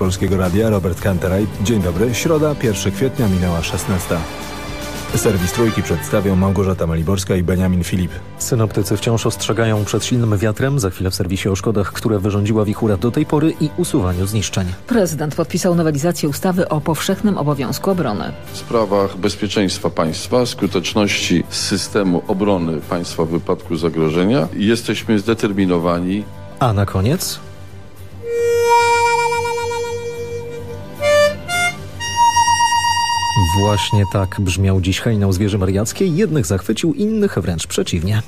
Polskiego Radia Robert Kanterajt. Dzień dobry. Środa, 1 kwietnia minęła 16. Serwis Trójki przedstawią Małgorzata Maliborska i Benjamin Filip. Synoptycy wciąż ostrzegają przed silnym wiatrem. Za chwilę w serwisie o szkodach, które wyrządziła wichura do tej pory i usuwaniu zniszczeń. Prezydent podpisał nowelizację ustawy o powszechnym obowiązku obrony. W sprawach bezpieczeństwa państwa, skuteczności systemu obrony państwa w wypadku zagrożenia jesteśmy zdeterminowani. A na koniec Właśnie tak brzmiał dziś hejnał zwierzy mariackiej. Jednych zachwycił, innych wręcz przeciwnie.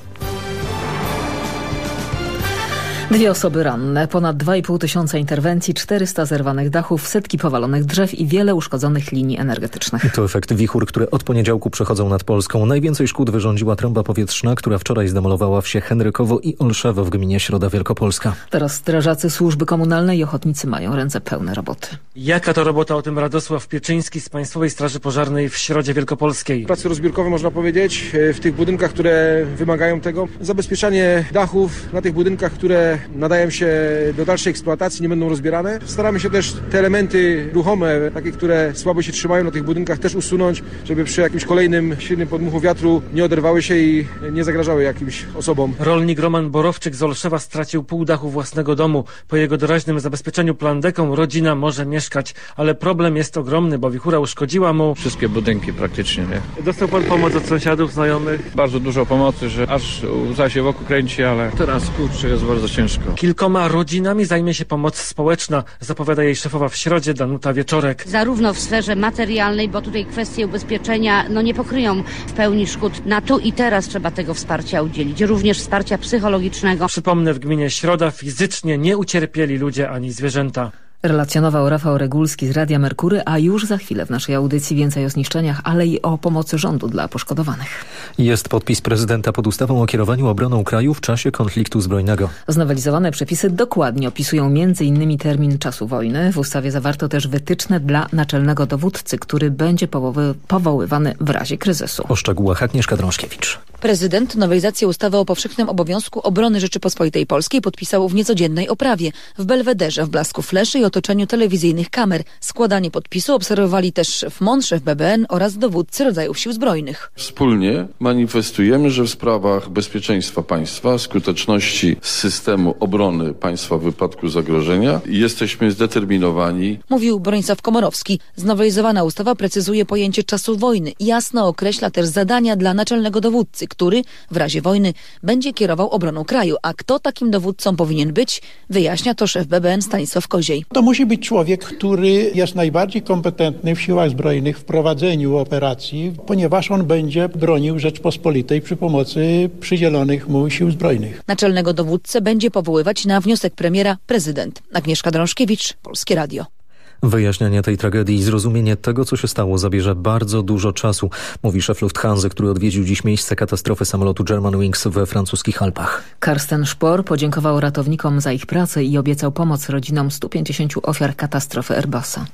Dwie osoby ranne, ponad 2,5 tysiąca interwencji, 400 zerwanych dachów, setki powalonych drzew i wiele uszkodzonych linii energetycznych. To efekt wichur, które od poniedziałku przechodzą nad Polską. Najwięcej szkód wyrządziła trąba powietrzna, która wczoraj zdemolowała wsie Henrykowo i Olszewo w gminie Środa Wielkopolska. Teraz strażacy służby komunalnej i ochotnicy mają ręce pełne roboty. Jaka to robota o tym Radosław Pieczyński z Państwowej Straży Pożarnej w Środzie Wielkopolskiej? Prace rozbiórkowe można powiedzieć w tych budynkach, które wymagają tego. Zabezpieczanie dachów na tych budynkach, które nadają się do dalszej eksploatacji, nie będą rozbierane. Staramy się też te elementy ruchome, takie, które słabo się trzymają na tych budynkach, też usunąć, żeby przy jakimś kolejnym silnym podmuchu wiatru nie oderwały się i nie zagrażały jakimś osobom. Rolnik Roman Borowczyk z Olszewa stracił pół dachu własnego domu. Po jego doraźnym zabezpieczeniu plandeką rodzina może mieszkać, ale problem jest ogromny, bo wichura uszkodziła mu... Wszystkie budynki praktycznie, nie? Dostał pan pomoc od sąsiadów, znajomych? Bardzo dużo pomocy, że aż łza się wokół kręci, ale teraz kurczę jest bardzo ciężko. Kilkoma rodzinami zajmie się pomoc społeczna, zapowiada jej szefowa w środzie Danuta Wieczorek. Zarówno w sferze materialnej, bo tutaj kwestie ubezpieczenia no nie pokryją w pełni szkód. Na tu i teraz trzeba tego wsparcia udzielić, również wsparcia psychologicznego. Przypomnę, w gminie Środa fizycznie nie ucierpieli ludzie ani zwierzęta. Relacjonował Rafał Regulski z Radia Merkury, a już za chwilę w naszej audycji więcej o zniszczeniach, ale i o pomocy rządu dla poszkodowanych. Jest podpis prezydenta pod ustawą o kierowaniu obroną kraju w czasie konfliktu zbrojnego. Znowelizowane przepisy dokładnie opisują m.in. termin czasu wojny. W ustawie zawarto też wytyczne dla naczelnego dowódcy, który będzie powoły, powoływany w razie kryzysu. O szczegółach Agnieszka Drążkiewicz. Prezydent nowelizację ustawy o powszechnym obowiązku obrony Rzeczypospolitej Polskiej podpisał w niecodziennej oprawie, w Belwederze, w blasku fleszy i otoczeniu telewizyjnych kamer. Składanie podpisu obserwowali też w Mądrze w BBN oraz dowódcy rodzajów sił zbrojnych. Wspólnie manifestujemy, że w sprawach bezpieczeństwa państwa, skuteczności systemu obrony państwa w wypadku zagrożenia jesteśmy zdeterminowani. Mówił Bronisław Komorowski. Znowelizowana ustawa precyzuje pojęcie czasu wojny i jasno określa też zadania dla naczelnego dowódcy, który w razie wojny będzie kierował obroną kraju. A kto takim dowódcą powinien być, wyjaśnia to szef BBN Stanisław Koziej. To musi być człowiek, który jest najbardziej kompetentny w siłach zbrojnych w prowadzeniu operacji, ponieważ on będzie bronił Rzeczpospolitej przy pomocy przydzielonych mu sił zbrojnych. Naczelnego dowódcę będzie powoływać na wniosek premiera prezydent. Agnieszka Drążkiewicz, Polskie Radio. Wyjaśnianie tej tragedii i zrozumienie tego, co się stało, zabierze bardzo dużo czasu, mówi szef Lufthansa, który odwiedził dziś miejsce katastrofy samolotu Germanwings we francuskich Alpach. Karsten Szpor podziękował ratownikom za ich pracę i obiecał pomoc rodzinom 150 ofiar katastrofy Airbusa.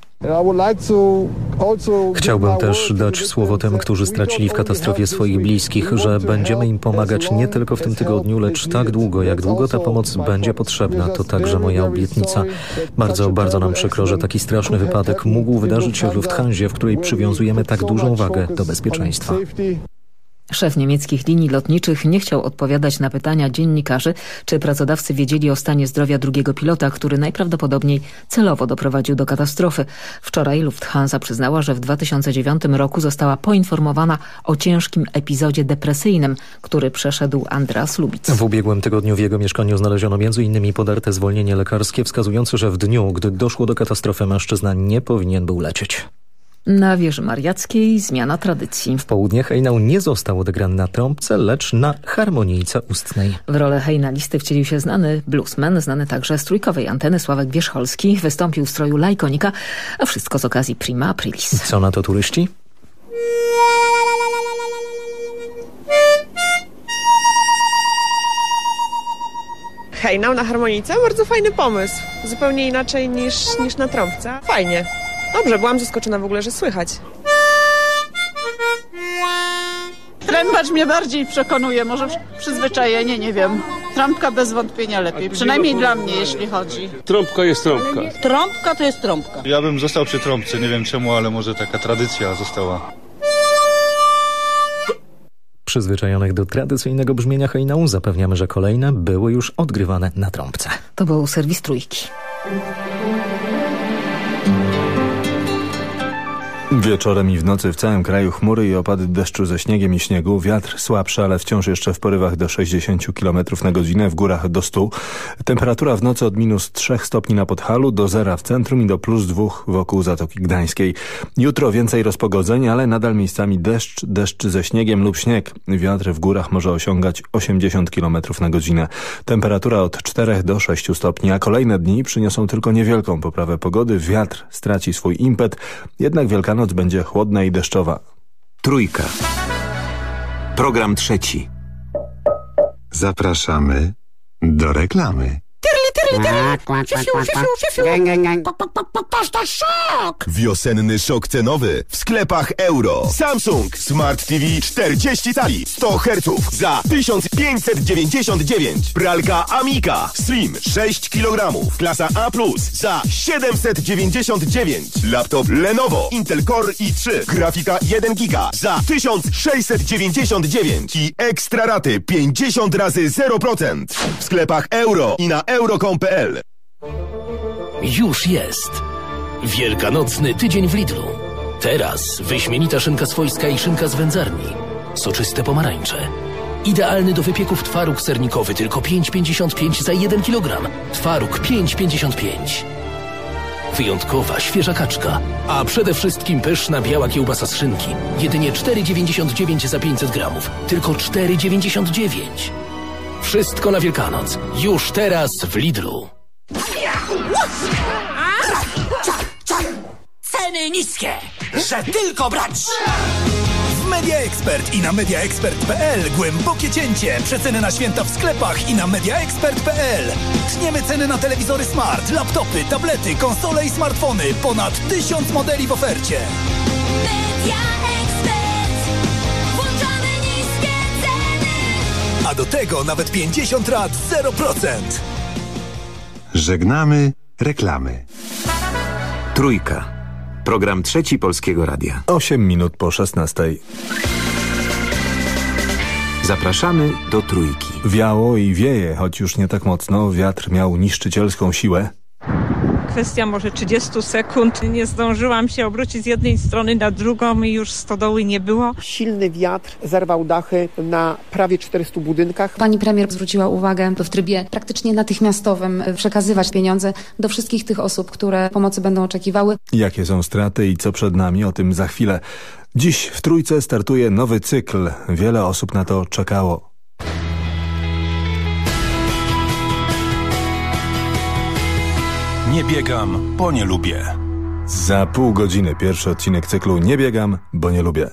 Chciałbym też dać słowo tym, którzy stracili w katastrofie swoich bliskich, że będziemy im pomagać nie tylko w tym tygodniu, lecz tak długo, jak długo ta pomoc będzie potrzebna. To także moja obietnica. Bardzo, bardzo nam przykro, że taki straszny wypadek mógł wydarzyć się w Lufthansie, w której przywiązujemy tak dużą wagę do bezpieczeństwa. Szef niemieckich linii lotniczych nie chciał odpowiadać na pytania dziennikarzy, czy pracodawcy wiedzieli o stanie zdrowia drugiego pilota, który najprawdopodobniej celowo doprowadził do katastrofy. Wczoraj Lufthansa przyznała, że w 2009 roku została poinformowana o ciężkim epizodzie depresyjnym, który przeszedł Andreas Lubitz. W ubiegłym tygodniu w jego mieszkaniu znaleziono m.in. podarte zwolnienie lekarskie wskazujące, że w dniu, gdy doszło do katastrofy mężczyzna nie powinien był lecieć. Na wieży mariackiej zmiana tradycji. W południe hejnał nie został odegrany na trąbce, lecz na harmonijce ustnej. W rolę hejnalisty wcielił się znany bluesman, znany także z trójkowej anteny Sławek Wierzcholski. Wystąpił w stroju lajkonika, a wszystko z okazji Prima Aprilis. Co na to turyści? Hejnał na harmonice? Bardzo fajny pomysł. Zupełnie inaczej niż, niż na trąbce. Fajnie. Dobrze, byłam zaskoczona w ogóle, że słychać. Trębacz mnie bardziej przekonuje, może przyzwyczajenie, nie wiem. Trąbka bez wątpienia lepiej, przynajmniej dla mnie, jeśli chodzi. Trąbka jest trąbka. Trąbka to jest trąbka. Ja bym został przy trąbce, nie wiem czemu, ale może taka tradycja została. Przyzwyczajonych do tradycyjnego brzmienia hejnału zapewniamy, że kolejne były już odgrywane na trąbce. To był serwis Trójki. Wieczorem i w nocy w całym kraju chmury i opady deszczu ze śniegiem i śniegu. Wiatr słabszy, ale wciąż jeszcze w porywach do 60 km na godzinę, w górach do 100. Temperatura w nocy od minus 3 stopni na Podhalu do zera w centrum i do plus 2 wokół Zatoki Gdańskiej. Jutro więcej rozpogodzeń, ale nadal miejscami deszcz, deszcz ze śniegiem lub śnieg. Wiatr w górach może osiągać 80 km na godzinę. Temperatura od 4 do 6 stopni, a kolejne dni przyniosą tylko niewielką poprawę pogody. Wiatr straci swój impet, jednak Wielkanoc będzie chłodna i deszczowa. Trójka. Program trzeci. Zapraszamy do reklamy. Toż to szok! Wiosenny szok cenowy w sklepach euro. Samsung Smart TV 40 cali 100 Hz za 1599. Pralka Amika Slim 6 kg. Klasa A+, za 799. Laptop Lenovo Intel Core i3. Grafika 1 giga za 1699. I ekstra raty 50 razy 0%. W sklepach euro i na euro.com.pl Już jest. Wielkanocny tydzień w Lidlu. Teraz wyśmienita szynka swojska i szynka z wędzarni. Soczyste pomarańcze. Idealny do wypieków twaróg sernikowy tylko 5,55 za 1 kg. Twaróg 5,55. Wyjątkowa, świeża kaczka, a przede wszystkim pyszna biała kiełbasa z szynki. Jedynie 4,99 za 500 gramów. Tylko 4,99. Wszystko na Wielkanoc. Już teraz w Lidlu. Ceny niskie, że tylko brać! W Media Expert i na mediaexpert.pl głębokie cięcie. Przeceny na święta w sklepach i na mediaexpert.pl. Tniemy ceny na telewizory smart, laptopy, tablety, konsole i smartfony. Ponad tysiąc modeli w ofercie. Włączamy A do tego nawet 50 lat 0%. Żegnamy reklamy. Trójka. Program trzeci Polskiego Radia. 8 minut po 16. Zapraszamy do Trójki. Wiało i wieje, choć już nie tak mocno. Wiatr miał niszczycielską siłę. Kwestia może 30 sekund. Nie zdążyłam się obrócić z jednej strony na drugą i już stodoły nie było. Silny wiatr zerwał dachy na prawie 400 budynkach. Pani premier zwróciła uwagę, by w trybie praktycznie natychmiastowym przekazywać pieniądze do wszystkich tych osób, które pomocy będą oczekiwały. Jakie są straty i co przed nami, o tym za chwilę. Dziś w Trójce startuje nowy cykl. Wiele osób na to czekało. Nie biegam, bo nie lubię. Za pół godziny pierwszy odcinek cyklu Nie biegam, bo nie lubię.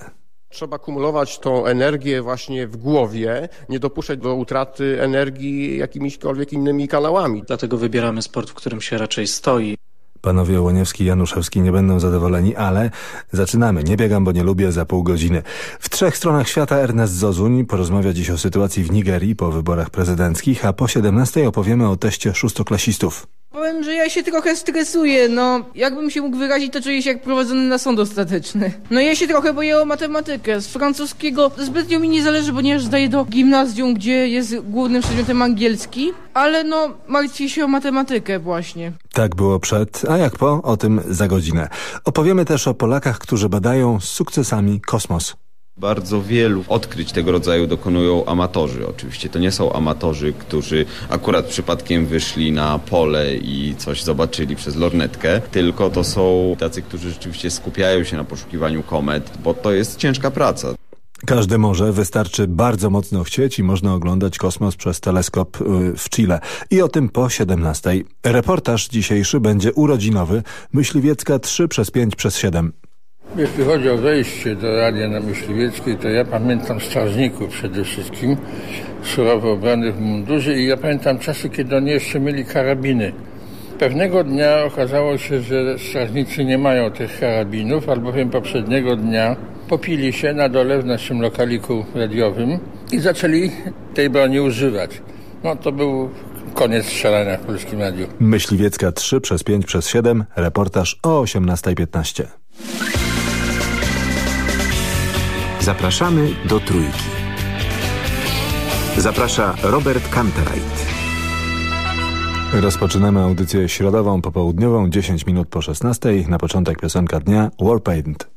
Trzeba kumulować tą energię właśnie w głowie, nie dopuszczać do utraty energii jakimiśkolwiek innymi kanałami. Dlatego wybieramy sport, w którym się raczej stoi. Panowie Łoniewski i Januszewski nie będą zadowoleni, ale zaczynamy. Nie biegam, bo nie lubię za pół godziny. W trzech stronach świata Ernest Zozuń porozmawia dziś o sytuacji w Nigerii po wyborach prezydenckich, a po 17 opowiemy o teście szóstoklasistów. Powiem, że ja się trochę stresuję, no jakbym się mógł wyrazić, to czuję się jak prowadzony na sąd ostateczny. No ja się trochę boję o matematykę. Z francuskiego zbytnio mi nie zależy, ponieważ zdaję do gimnazjum, gdzie jest głównym przedmiotem angielski, ale no martwię się o matematykę właśnie. Tak było przed, a jak po, o tym za godzinę. Opowiemy też o Polakach, którzy badają z sukcesami kosmos. Bardzo wielu odkryć tego rodzaju dokonują amatorzy. Oczywiście to nie są amatorzy, którzy akurat przypadkiem wyszli na pole i coś zobaczyli przez lornetkę, tylko to są tacy, którzy rzeczywiście skupiają się na poszukiwaniu komet, bo to jest ciężka praca. Każdy może, wystarczy bardzo mocno chcieć i można oglądać kosmos przez teleskop w Chile. I o tym po 17. Reportaż dzisiejszy będzie urodzinowy, Myśliwiecka 3 przez 5 przez 7. Jeśli chodzi o wejście do radia na Myśliwieckiej, to ja pamiętam strażników przede wszystkim, surowo ubranych w mundurze i ja pamiętam czasy, kiedy oni jeszcze mieli karabiny. Pewnego dnia okazało się, że strażnicy nie mają tych karabinów, albowiem poprzedniego dnia popili się na dole w naszym lokaliku radiowym i zaczęli tej broni używać. No to był koniec strzelania w Polskim Radiu. Myśliwiecka 3 przez 5 przez 7, reportaż o 18.15. Zapraszamy do Trójki. Zaprasza Robert Kantereit. Rozpoczynamy audycję środową, popołudniową, 10 minut po 16. Na początek piosenka dnia Warpaint.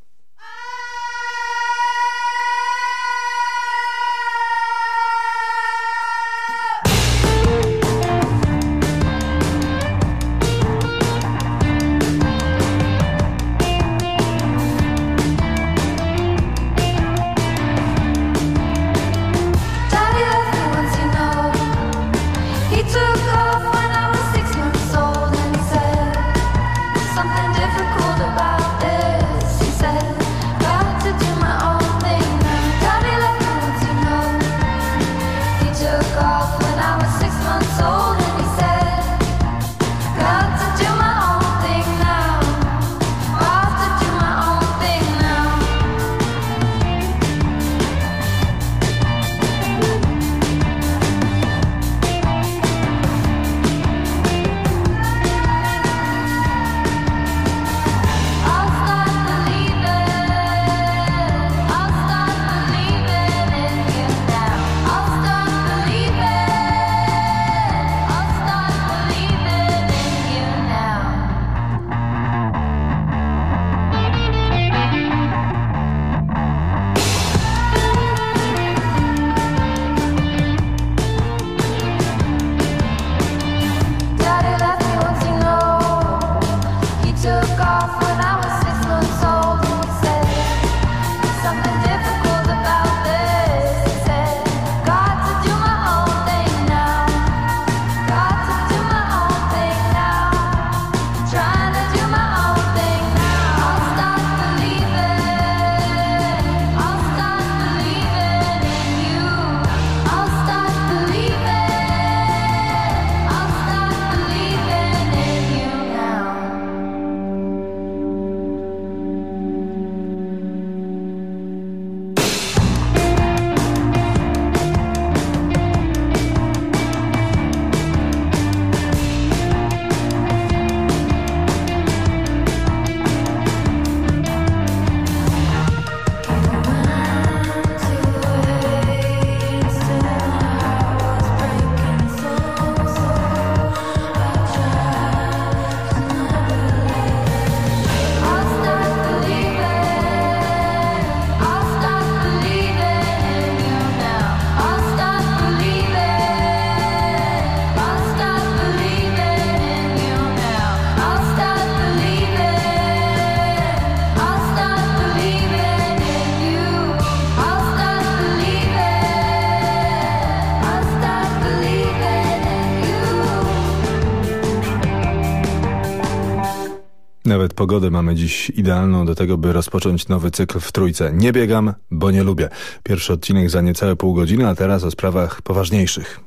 Pogodę mamy dziś idealną do tego, by rozpocząć nowy cykl w Trójce. Nie biegam, bo nie lubię. Pierwszy odcinek za niecałe pół godziny, a teraz o sprawach poważniejszych.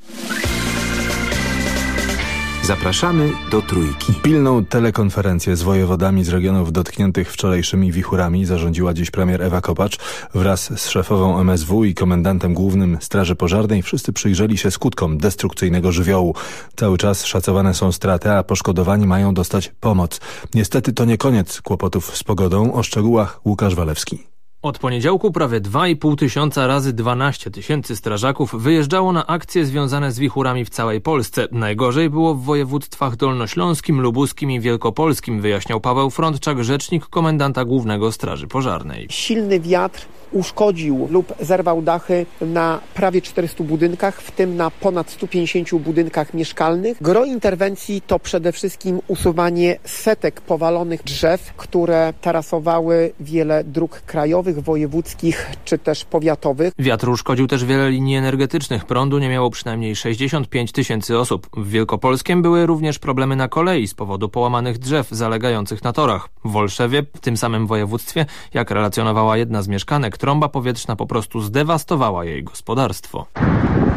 Zapraszamy do Trójki. Pilną telekonferencję z wojewodami z regionów dotkniętych wczorajszymi wichurami zarządziła dziś premier Ewa Kopacz wraz z szefową MSW i komendantem głównym Straży Pożarnej. Wszyscy przyjrzeli się skutkom destrukcyjnego żywiołu. Cały czas szacowane są straty, a poszkodowani mają dostać pomoc. Niestety to nie koniec kłopotów z pogodą. O szczegółach Łukasz Walewski. Od poniedziałku prawie 2,5 tysiąca razy 12 tysięcy strażaków wyjeżdżało na akcje związane z wichurami w całej Polsce. Najgorzej było w województwach dolnośląskim, lubuskim i wielkopolskim, wyjaśniał Paweł Frontczak, rzecznik komendanta głównego Straży Pożarnej. Silny wiatr uszkodził lub zerwał dachy na prawie 400 budynkach, w tym na ponad 150 budynkach mieszkalnych. Gro interwencji to przede wszystkim usuwanie setek powalonych drzew, które tarasowały wiele dróg krajowych, wojewódzkich czy też powiatowych. Wiatr uszkodził też wiele linii energetycznych. Prądu nie miało przynajmniej 65 tysięcy osób. W Wielkopolskiem były również problemy na kolei z powodu połamanych drzew zalegających na torach. W Wolszewie, w tym samym województwie, jak relacjonowała jedna z mieszkanek, trąba powietrzna po prostu zdewastowała jej gospodarstwo.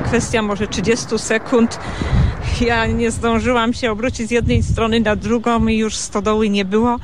Kwestia może 30 sekund. Ja nie zdążyłam się obrócić z jednej strony na drugą i już stodoły nie było.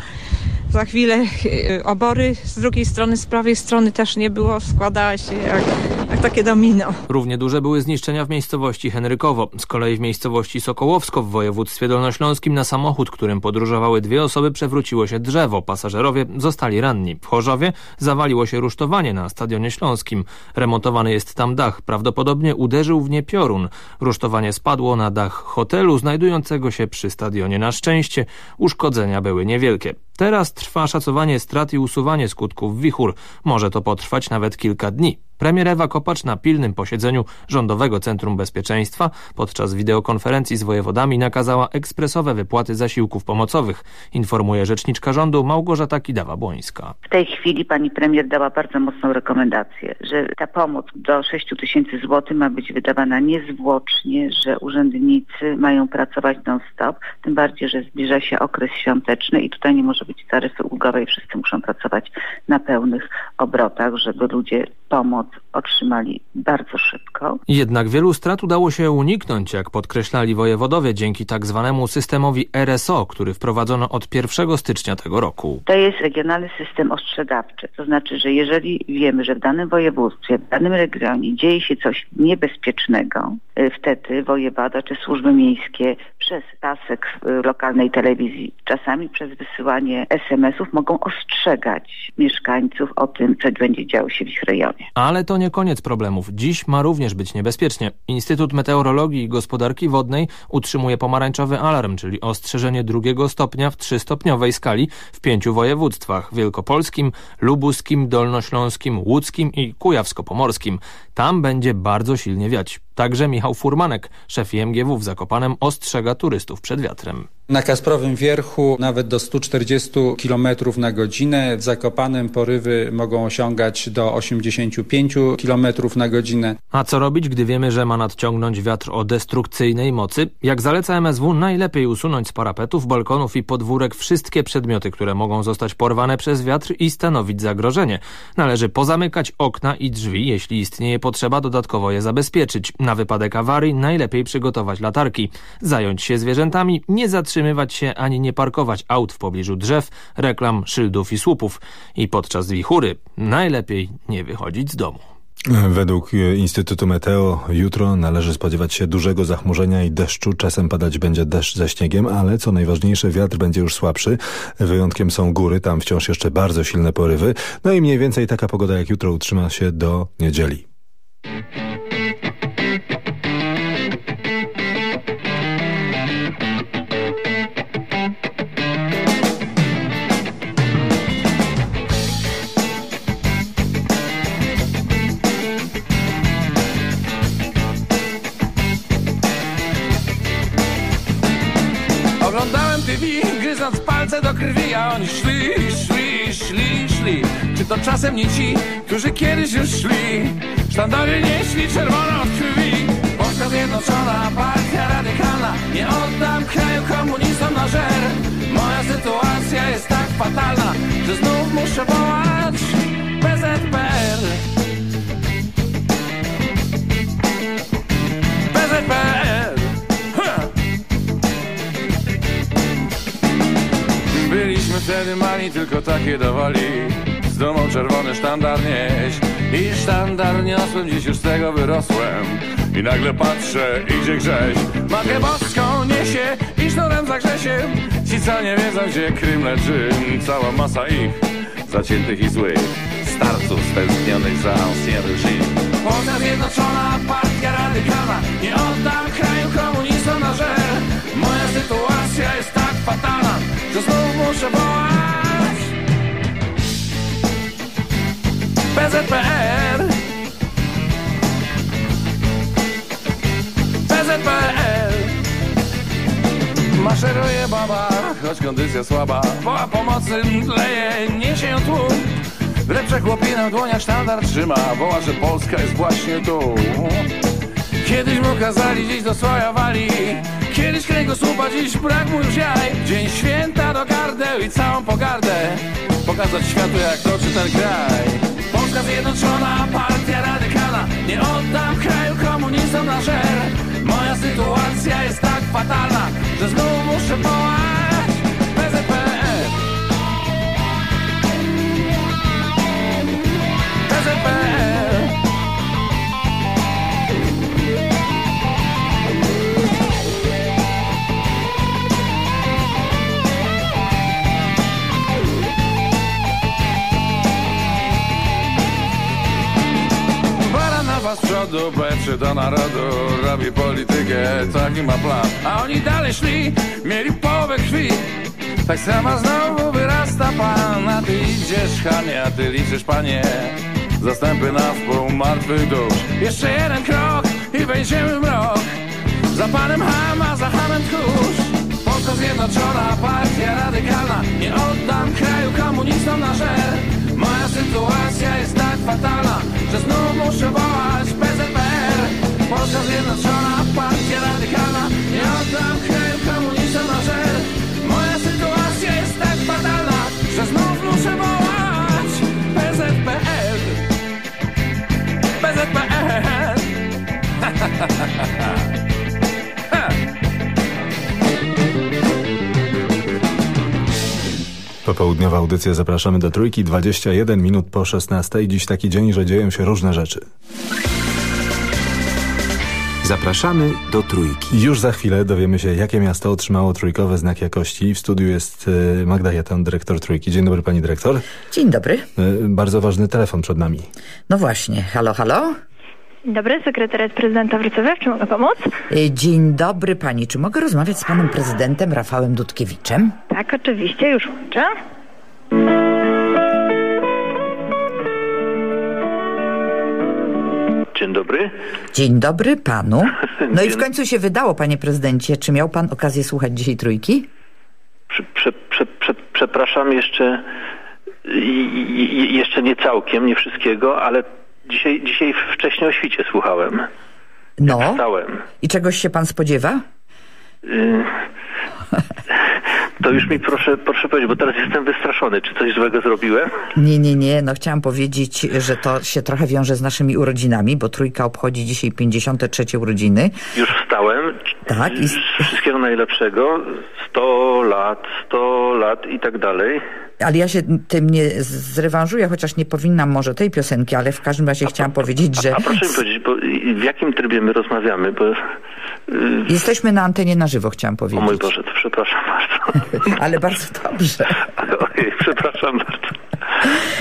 Za chwilę e, obory, z drugiej strony, z prawej strony też nie było, składała się jak, jak takie domino. Równie duże były zniszczenia w miejscowości Henrykowo. Z kolei w miejscowości Sokołowsko w województwie dolnośląskim na samochód, którym podróżowały dwie osoby przewróciło się drzewo. Pasażerowie zostali ranni. W Chorzowie zawaliło się rusztowanie na Stadionie Śląskim. Remontowany jest tam dach. Prawdopodobnie uderzył w nie piorun. Rusztowanie spadło na dach hotelu znajdującego się przy stadionie. Na szczęście uszkodzenia były niewielkie. Teraz trwa szacowanie strat i usuwanie skutków wichur. Może to potrwać nawet kilka dni. Premier Ewa Kopacz na pilnym posiedzeniu Rządowego Centrum Bezpieczeństwa podczas wideokonferencji z wojewodami nakazała ekspresowe wypłaty zasiłków pomocowych, informuje rzeczniczka rządu Małgorzata Kidawa-Błońska. W tej chwili pani premier dała bardzo mocną rekomendację, że ta pomoc do 6 tysięcy złotych ma być wydawana niezwłocznie, że urzędnicy mają pracować non-stop, tym bardziej, że zbliża się okres świąteczny i tutaj nie może być taryfy ulgowej, wszyscy muszą pracować na pełnych obrotach, żeby ludzie pomoc otrzymali bardzo szybko. Jednak wielu strat udało się uniknąć, jak podkreślali wojewodowie, dzięki tak zwanemu systemowi RSO, który wprowadzono od 1 stycznia tego roku. To jest regionalny system ostrzegawczy. To znaczy, że jeżeli wiemy, że w danym województwie, w danym regionie dzieje się coś niebezpiecznego, y, wtedy wojewoda czy służby miejskie przez pasek lokalnej telewizji, czasami przez wysyłanie SMS-ów mogą ostrzegać mieszkańców o tym, co będzie działo się w ich rejonie. Ale to nie koniec problemów. Dziś ma również być niebezpiecznie. Instytut Meteorologii i Gospodarki Wodnej utrzymuje pomarańczowy alarm, czyli ostrzeżenie drugiego stopnia w trzystopniowej skali w pięciu województwach wielkopolskim, lubuskim, dolnośląskim, łódzkim i kujawsko-pomorskim. Tam będzie bardzo silnie wiać. Także Michał Furmanek, szef IMGW w Zakopanem, ostrzega turystów przed wiatrem. Na Kasprowym Wierchu nawet do 140 km na godzinę. W Zakopanem porywy mogą osiągać do 85 km na godzinę. A co robić, gdy wiemy, że ma nadciągnąć wiatr o destrukcyjnej mocy? Jak zaleca MSW, najlepiej usunąć z parapetów, balkonów i podwórek wszystkie przedmioty, które mogą zostać porwane przez wiatr i stanowić zagrożenie. Należy pozamykać okna i drzwi, jeśli istnieje potrzeba dodatkowo je zabezpieczyć. Na wypadek awarii najlepiej przygotować latarki. Zająć się zwierzętami, nie zatrzymywać się ani nie parkować aut w pobliżu drzew, reklam, szyldów i słupów. I podczas wichury najlepiej nie wychodzić z domu. Według Instytutu Meteo jutro należy spodziewać się dużego zachmurzenia i deszczu. Czasem padać będzie deszcz ze śniegiem, ale co najważniejsze wiatr będzie już słabszy. Wyjątkiem są góry, tam wciąż jeszcze bardzo silne porywy. No i mniej więcej taka pogoda jak jutro utrzyma się do niedzieli. Gryząc palce do krwi, a oni szli, szli, szli, szli. Czy to czasem nie ci, którzy kiedyś już szli? Sztandary nieśli czerwono od krwi. Polska Zjednoczona, partia radykalna. Nie oddam kraju komunistom na żer. Moja sytuacja jest tak fatalna, że znów muszę wołać wtedy mali, tylko takie dawali. Z dumą czerwony sztandar nieść I sztandar niosłem, dziś już z tego wyrosłem. I nagle patrzę, idzie grześ. Matkę boską niesie i sznurem zagrzesie. Ci co nie wiedzą, gdzie Krym leży Cała masa ich, zaciętych i złych. Starców stęsknionych za ancien reżim Polska Zjednoczona, partia radykalna Nie oddam kraju komunistom na żer Moja sytuacja jest fatalna Że znów muszę wołać. PZPR PZPR Maszeruje baba, choć kondycja słaba. Woła pomocy, leje, niesie ją tłum Lepsze chłopina w dłoniach sztandar trzyma. Woła, że Polska jest właśnie tu. Kiedyś mu kazali dziś do słoja wali Kiedyś kręgosłupa, dziś brak mu już jaj. Dzień święta do gardeł i całą pogardę. Pokazać światu jak toczy ten kraj. Polska Zjednoczona, partia radykalna. Nie oddam kraju komunistom na żer. Moja sytuacja jest tak fatalna Że znów muszę wołać przodu, patrzy do narodu, robi politykę, taki ma plan. A oni dalej szli, mieli połowę krwi. Tak sama znowu wyrasta pan, a ty idziesz, Hanie, a ty liczysz, panie. Zastępy na wpół martwych dusz. Jeszcze jeden krok i wejdziemy w mrok. Za panem Hama, za Hamem tchórz. Polska Zjednoczona, partia radykalna Nie oddam kraju komunistom na Moja sytuacja jest tak fatalna Że znów muszę wołać PZPR Polska Popołudniowa audycja zapraszamy do trójki 21 minut po 16. Dziś taki dzień, że dzieją się różne rzeczy. Zapraszamy do trójki. Już za chwilę dowiemy się, jakie miasto otrzymało trójkowy znak jakości. W studiu jest e, Magda Jatan, dyrektor trójki. Dzień dobry pani dyrektor. Dzień dobry. E, Bardzo ważny telefon przed nami. No właśnie, halo, halo. Dzień dobry, sekretariat prezydenta Wrocławia, w czym mogę pomóc? Y, Dzień dobry pani, czy mogę rozmawiać z panem prezydentem Rafałem Dudkiewiczem? Tak, oczywiście, już łączę. Dzień dobry. Dzień dobry panu. No i w końcu się wydało, panie prezydencie. Czy miał pan okazję słuchać dzisiaj trójki? Prze, prze, prze, prze, przepraszam jeszcze i- i- jeszcze nie całkiem, nie wszystkiego, ale dzisiaj, dzisiaj wcześniej o świcie słuchałem. No. Wstałem. I czegoś się pan spodziewa? Y, To już mi proszę, proszę powiedzieć, bo teraz jestem wystraszony. Czy coś złego zrobiłem? Nie, nie, nie. No chciałam powiedzieć, że to się trochę wiąże z naszymi urodzinami, bo trójka obchodzi dzisiaj 53 urodziny. Już wstałem. Tak. I... Wszystkiego najlepszego. 100 lat, 100 lat i tak dalej. Ale ja się tym nie zrewanżuję, chociaż nie powinnam może tej piosenki, ale w każdym razie chciałam powiedzieć, że A proszę mi powiedzieć, w jakim trybie my rozmawiamy? Bo, y, jesteśmy na antenie na żywo, chciałam o powiedzieć. mój Boże, to przepraszam bardzo. Ale bardzo dobrze. Ojej, przepraszam bardzo.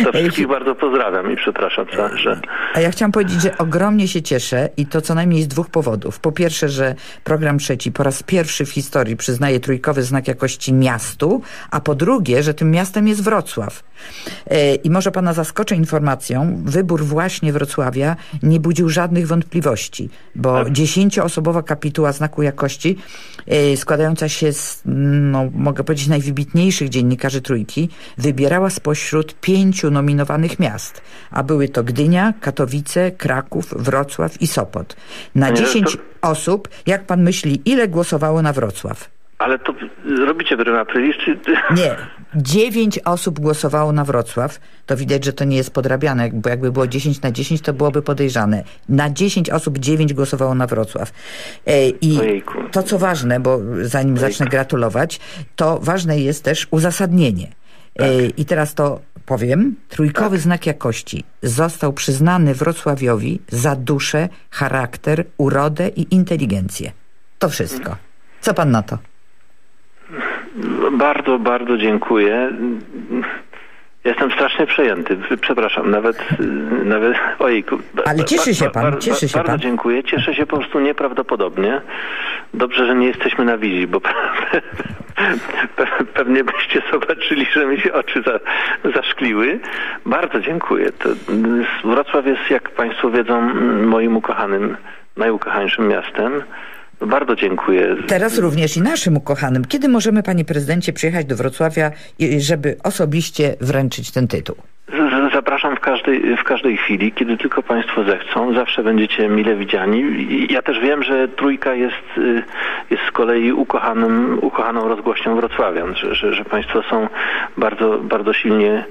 To wszystkich bardzo pozdrawiam i przepraszam, że... A ja chciałam powiedzieć, że ogromnie się cieszę i to co najmniej z dwóch powodów. Po pierwsze, że program trzeci po raz pierwszy w historii przyznaje trójkowy znak jakości miastu, a po drugie, że tym miastem jest Wrocław. E, I może pana zaskoczę informacją, wybór właśnie Wrocławia nie budził żadnych wątpliwości, bo dziesięcioosobowa kapituła znaku jakości e, składająca się z, no, mogę powiedzieć, najwybitniejszych dziennikarzy trójki, wybierała spośród pięciu nominowanych miast, a były to Gdynia, Katowice, Kraków, Wrocław i Sopot. Na 10 redaktor- osób, jak pan myśli, ile głosowało na Wrocław? Ale to robicie prima aprilis, czy... Nie. Dziewięć osób głosowało na Wrocław. To widać, że to nie jest podrabiane, bo jakby było 10 na 10, to byłoby podejrzane. Na 10 osób 9 głosowało na Wrocław. E, I to, co ważne, bo zanim zacznę gratulować, to ważne jest też uzasadnienie. E, I teraz to powiem. Trójkowy znak jakości został przyznany Wrocławiowi za duszę, charakter, urodę i inteligencję. To wszystko. Co pan na to? Bardzo, bardzo dziękuję. Jestem strasznie przejęty. Przepraszam, nawet, y, nawet ojejku. Ba- Ale cieszy się pan, cieszy się Bardzo pan. dziękuję. Cieszę się po prostu nieprawdopodobnie. Dobrze, że nie jesteśmy na wizji, bo pe- pewnie byście zobaczyli, że mi się oczy za, zaszkliły. Bardzo dziękuję. To, Wrocław jest, jak państwo wiedzą, moim ukochanym, najukochańszym miastem. Bardzo dziękuję. Teraz również i naszym ukochanym. Kiedy możemy, panie prezydencie, przyjechać do Wrocławia, żeby osobiście wręczyć ten tytuł? Zapraszam w każdej, w każdej chwili, kiedy tylko Państwo zechcą. Zawsze będziecie mile widziani. Ja też wiem, że Trójka jest, y, jest z kolei ukochanym, ukochaną rozgłośnią Wrocławian, że, że, że Państwo są bardzo, bardzo silnie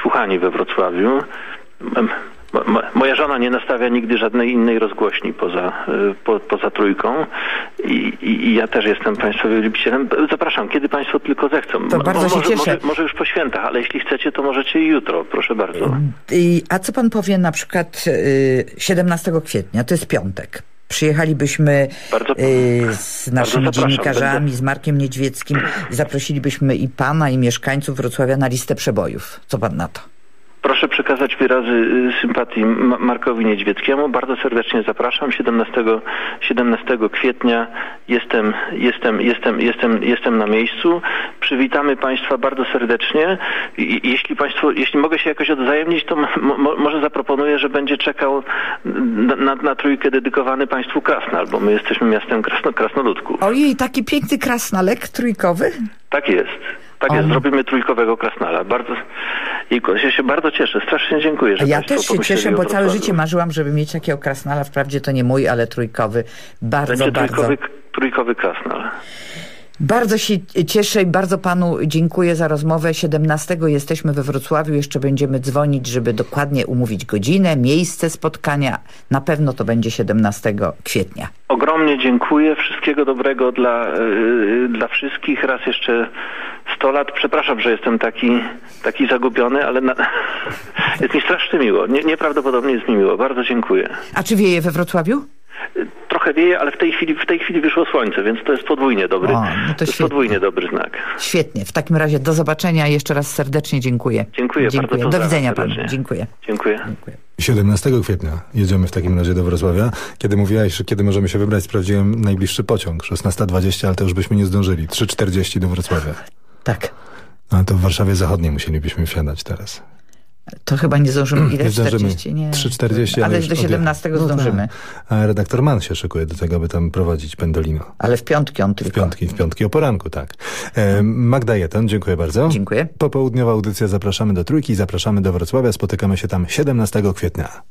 słuchani we Wrocławiu. Moja żona nie nastawia nigdy żadnej innej rozgłośni poza, y, po, poza trójką I, i, i ja też jestem Państwa wielbicielem. Zapraszam, kiedy Państwo tylko zechcą. To bardzo się może, cieszę. Może, może już po świętach, ale jeśli chcecie, to możecie i jutro, proszę bardzo. I, a co pan powie na przykład y, 17 kwietnia, to jest piątek. Przyjechalibyśmy y, z naszymi dziennikarzami, będę- z Markiem Niedźwieckim. Zaprosilibyśmy i pana, i mieszkańców Wrocławia na listę przebojów. Co pan na to? Proszę przekazać wyrazy y, sympatii Ma- Markowi Niedźwieckiemu. Bardzo serdecznie zapraszam. 17, 17 kwietnia jestem, jestem, jestem, jestem, jestem na miejscu. Przywitamy Państwa bardzo serdecznie. I, jeśli Państwo, jeśli mogę się jakoś odwzajemnić, to mo, mo, może zaproponuję, że będzie czekał na, na, na trójkę dedykowany Państwu Krasnal, bo my jesteśmy miastem krasno, krasnoludków. Ojej, taki piękny krasnalek trójkowy. Tak jest. Tak jest, zrobimy trójkowego krasnala. Bardzo, Iko, ja się bardzo cieszę. Strasznie dziękuję, że Ja też się cieszę, bo całe życie marzyłam, żeby mieć takiego krasnala. Wprawdzie to nie mój, ale trójkowy. Bardzo, Będzie bardzo. trójkowy, trójkowy krasnal. Bardzo się cieszę i bardzo panu dziękuję za rozmowę. 17 jesteśmy we Wrocławiu, jeszcze będziemy dzwonić, żeby dokładnie umówić godzinę, miejsce spotkania. Na pewno to będzie 17 kwietnia. Ogromnie dziękuję. Wszystkiego dobrego dla, yy, dla wszystkich. Raz jeszcze 100 lat. Przepraszam, że jestem taki, taki zagubiony, ale na... jest mi strasznie miło. Nie, nieprawdopodobnie jest mi miło. Bardzo dziękuję. A czy wieje we Wrocławiu? Trochę wieje, ale w tej chwili, w tej chwili wyszło słońce, więc to jest podwójnie dobry, O, no to to podwójnie dobry znak. Świetnie. W takim razie do zobaczenia. Jeszcze raz serdecznie dziękuję. Dziękuję, bardzo Dziękuję. Do pozdrawiam widzenia panu. serdecznie. Dziękuję. Dziękuję. 17 kwietnia jedziemy w takim razie do Wrocławia. Kiedy mówiłaś, że kiedy możemy się wybrać, sprawdziłem najbliższy pociąg. 16.20, ale to już byśmy nie zdążyli. 3.40 do Wrocławia. Tak. No to w Warszawie Zachodniej musielibyśmy wsiadać teraz. To chyba nie zdążymy. Ile? Nie zdążymy. 40? Nie. 3.40, Ale już do 17 odjechał. No zdążymy. tak. A redaktor Mann się szykuje do tego, aby tam prowadzić Pendolino. Ale w piątki on W tylko. piątki, w piątki o poranku, tak. E, Magda Jeton, dziękuję bardzo. Dziękuję. Popołudniowa audycja Zapraszamy do Trójki, zapraszamy do Wrocławia. Spotykamy się tam 17 kwietnia.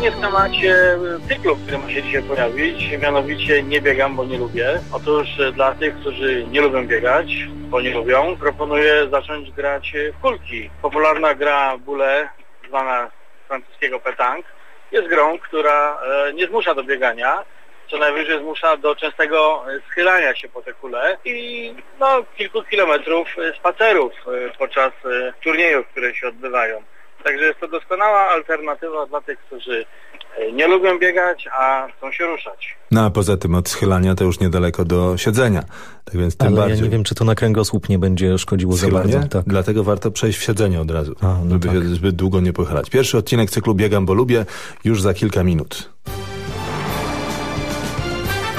Aktualnie w temacie cyklu, który ma się dzisiaj pojawić, mianowicie nie biegam, bo nie lubię. Otóż e, dla tych, którzy nie lubią biegać, bo nie lubią, proponuję zacząć grać w kulki. Popularna gra boulet, zwana francuskiego petanque, jest grą, która e, nie zmusza do biegania, co najwyżej zmusza do częstego e, schylania się po te kule i no, kilku kilometrów e, spacerów e, podczas e, turniejów, które się odbywają. Także jest to doskonała alternatywa dla tych, którzy e, nie lubią biegać, a chcą się ruszać. No a poza tym od schylania to już niedaleko do siedzenia. Tak więc tym Ale bardziej. ja nie wiem, czy to na kręgosłup nie będzie szkodziło za Schylanie? bardzo. Tak. Dlatego warto przejść w siedzenie od razu, żeby tak. się zbyt długo nie pochylać. Pierwszy odcinek cyklu Biegam, bo lubię już za kilka minut.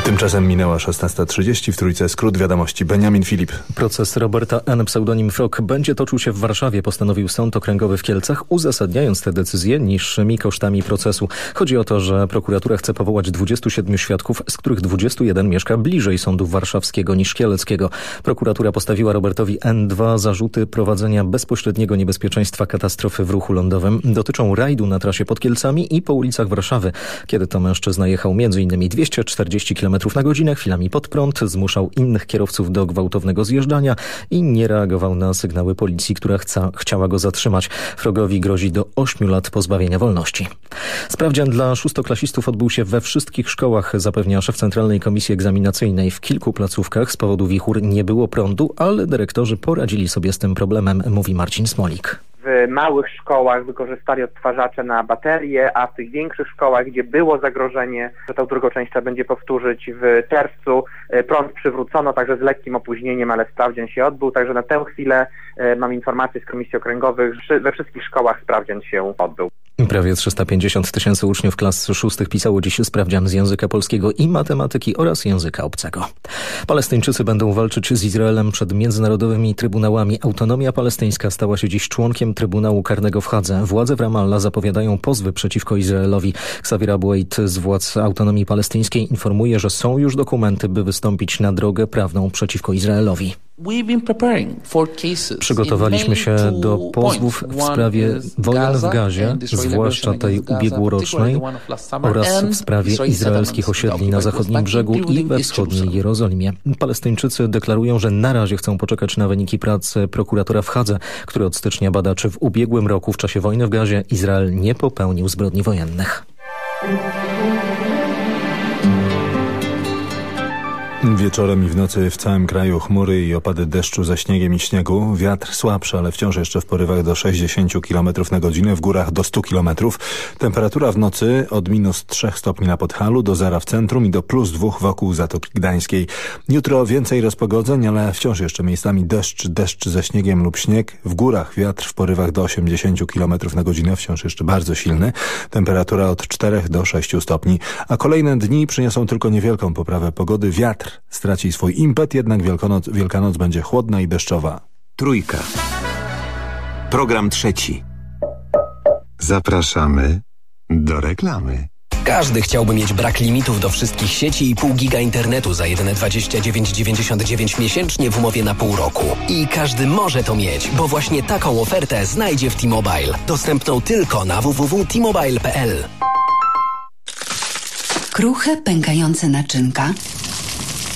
Tymczasem minęła 16.30 w Trójce Skrót Wiadomości. Benjamin Filip. Proces Roberta N. pseudonim Frog będzie toczył się w Warszawie, postanowił Sąd Okręgowy w Kielcach, uzasadniając tę decyzję niższymi kosztami procesu. Chodzi o to, że prokuratura chce powołać 27 świadków, z których 21 mieszka bliżej sądu warszawskiego niż kieleckiego. Prokuratura postawiła Robertowi N2 zarzuty prowadzenia bezpośredniego niebezpieczeństwa katastrofy w ruchu lądowym. Dotyczą rajdu na trasie pod Kielcami i po ulicach Warszawy, kiedy to mężczyzna jechał m.in. 240 km na godzinę, chwilami pod prąd, zmuszał innych kierowców do gwałtownego zjeżdżania i nie reagował na sygnały policji, która chca, chciała go zatrzymać. Frogowi grozi do 8 lat pozbawienia wolności. Sprawdzian dla szóstoklasistów odbył się we wszystkich szkołach, zapewnia szef Centralnej Komisji Egzaminacyjnej. W kilku placówkach z powodu wichur nie było prądu, ale dyrektorzy poradzili sobie z tym problemem, mówi Marcin Smolik. W małych szkołach wykorzystali odtwarzacze na baterie, a w tych większych szkołach, gdzie było zagrożenie, że tą drugą część trzeba będzie powtórzyć w czerwcu, e, prąd przywrócono, także z lekkim opóźnieniem, ale sprawdzian się odbył. Także na tę chwilę e, mam informacje z Komisji Okręgowych, że we wszystkich szkołach sprawdzian się odbył. Prawie 350 tysięcy uczniów klas szóstych pisało dziś sprawdzian z języka polskiego i matematyki oraz języka obcego. Palestyńczycy będą walczyć z Izraelem przed międzynarodowymi trybunałami. Autonomia palestyńska stała się dziś członkiem Trybunału Karnego w Hadze. Władze w Ramallah zapowiadają pozwy przeciwko Izraelowi. Xavier Abuait z władz autonomii palestyńskiej informuje, że są już dokumenty, by wystąpić na drogę prawną przeciwko Izraelowi. Przygotowaliśmy się do pozwów w sprawie wojen w Gazie, zwłaszcza tej ubiegłorocznej, oraz w sprawie izraelskich osiedli na zachodnim brzegu i we wschodniej Jerozolimie. Palestyńczycy deklarują, że na razie chcą poczekać na wyniki pracy prokuratora w Hadze, który od stycznia bada, czy w ubiegłym roku w czasie wojny w Gazie Izrael nie popełnił zbrodni wojennych. Wieczorem i w nocy w całym kraju chmury i opady deszczu ze śniegiem i śniegu. Wiatr słabszy, ale wciąż jeszcze w porywach do 60 km na godzinę, w górach do 100 km. Temperatura w nocy od minus 3 stopni na Podhalu do zera w centrum i do plus 2 wokół Zatoki Gdańskiej. Jutro więcej rozpogodzeń, ale wciąż jeszcze miejscami deszcz, deszcz ze śniegiem lub śnieg. W górach wiatr w porywach do 80 km na godzinę, wciąż jeszcze bardzo silny. Temperatura od 4 do 6 stopni. A kolejne dni przyniosą tylko niewielką poprawę pogody. Wiatr straci swój impet, jednak Wielkanoc, Wielkanoc będzie chłodna i deszczowa. Trójka. Program trzeci. Zapraszamy do reklamy. Każdy chciałby mieć brak limitów do wszystkich sieci i pół giga internetu za jedyne 29,99 miesięcznie w umowie na pół roku. I każdy może to mieć, bo właśnie taką ofertę znajdzie w T-Mobile. Dostępną tylko na www.tmobile.pl. Kruche, pękające naczynka,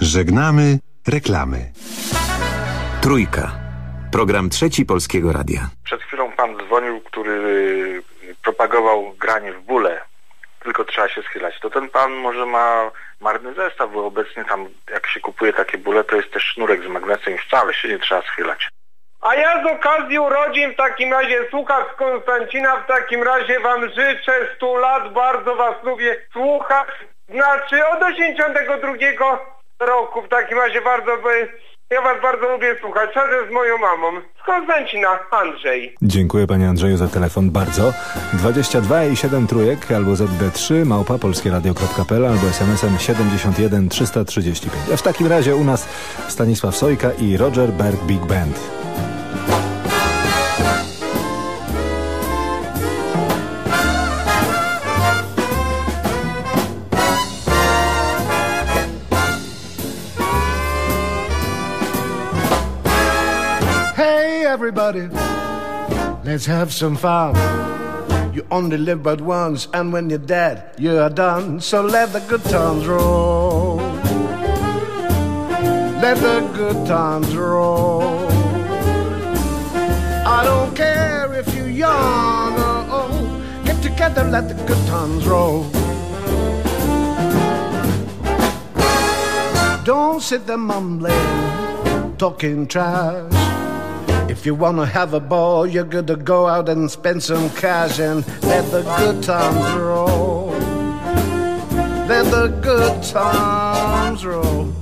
Żegnamy reklamy. Trójka. Program trzeci Polskiego Radia. Przed chwilą pan dzwonił, który y, propagował granie w bóle. Tylko trzeba się schylać. To ten pan może ma marny zestaw, bo obecnie tam jak się kupuje takie bóle, to jest też sznurek z magnesem i wcale się nie trzeba schylać. A ja z okazji urodzin w takim razie słuchacz Konstancina, w takim razie wam życzę 100 lat, bardzo was lubię słuchać. Znaczy od 82 roku w takim razie bardzo, by- ja was bardzo lubię słuchać, razem z moją mamą. Z Konstancina, Andrzej. Dziękuję panie Andrzeju za telefon bardzo. 22 i 7 trójek albo ZD3 małpa polskieradio.pl albo smsem 71 335. A w takim razie u nas Stanisław Sojka i Roger Berg Big Band. Everybody, let's have some fun. You only live but once, and when you're dead, you are done. So let the good times roll. Let the good times roll. I don't care if you're young or old. Get together, let the good times roll. Don't sit there mumbling, talking trash. If you wanna have a ball, you're gonna go out and spend some cash and let the good times roll. Let the good times roll.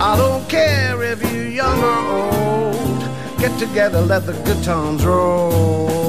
I don't care if you're young or old. Get together, let the good times roll.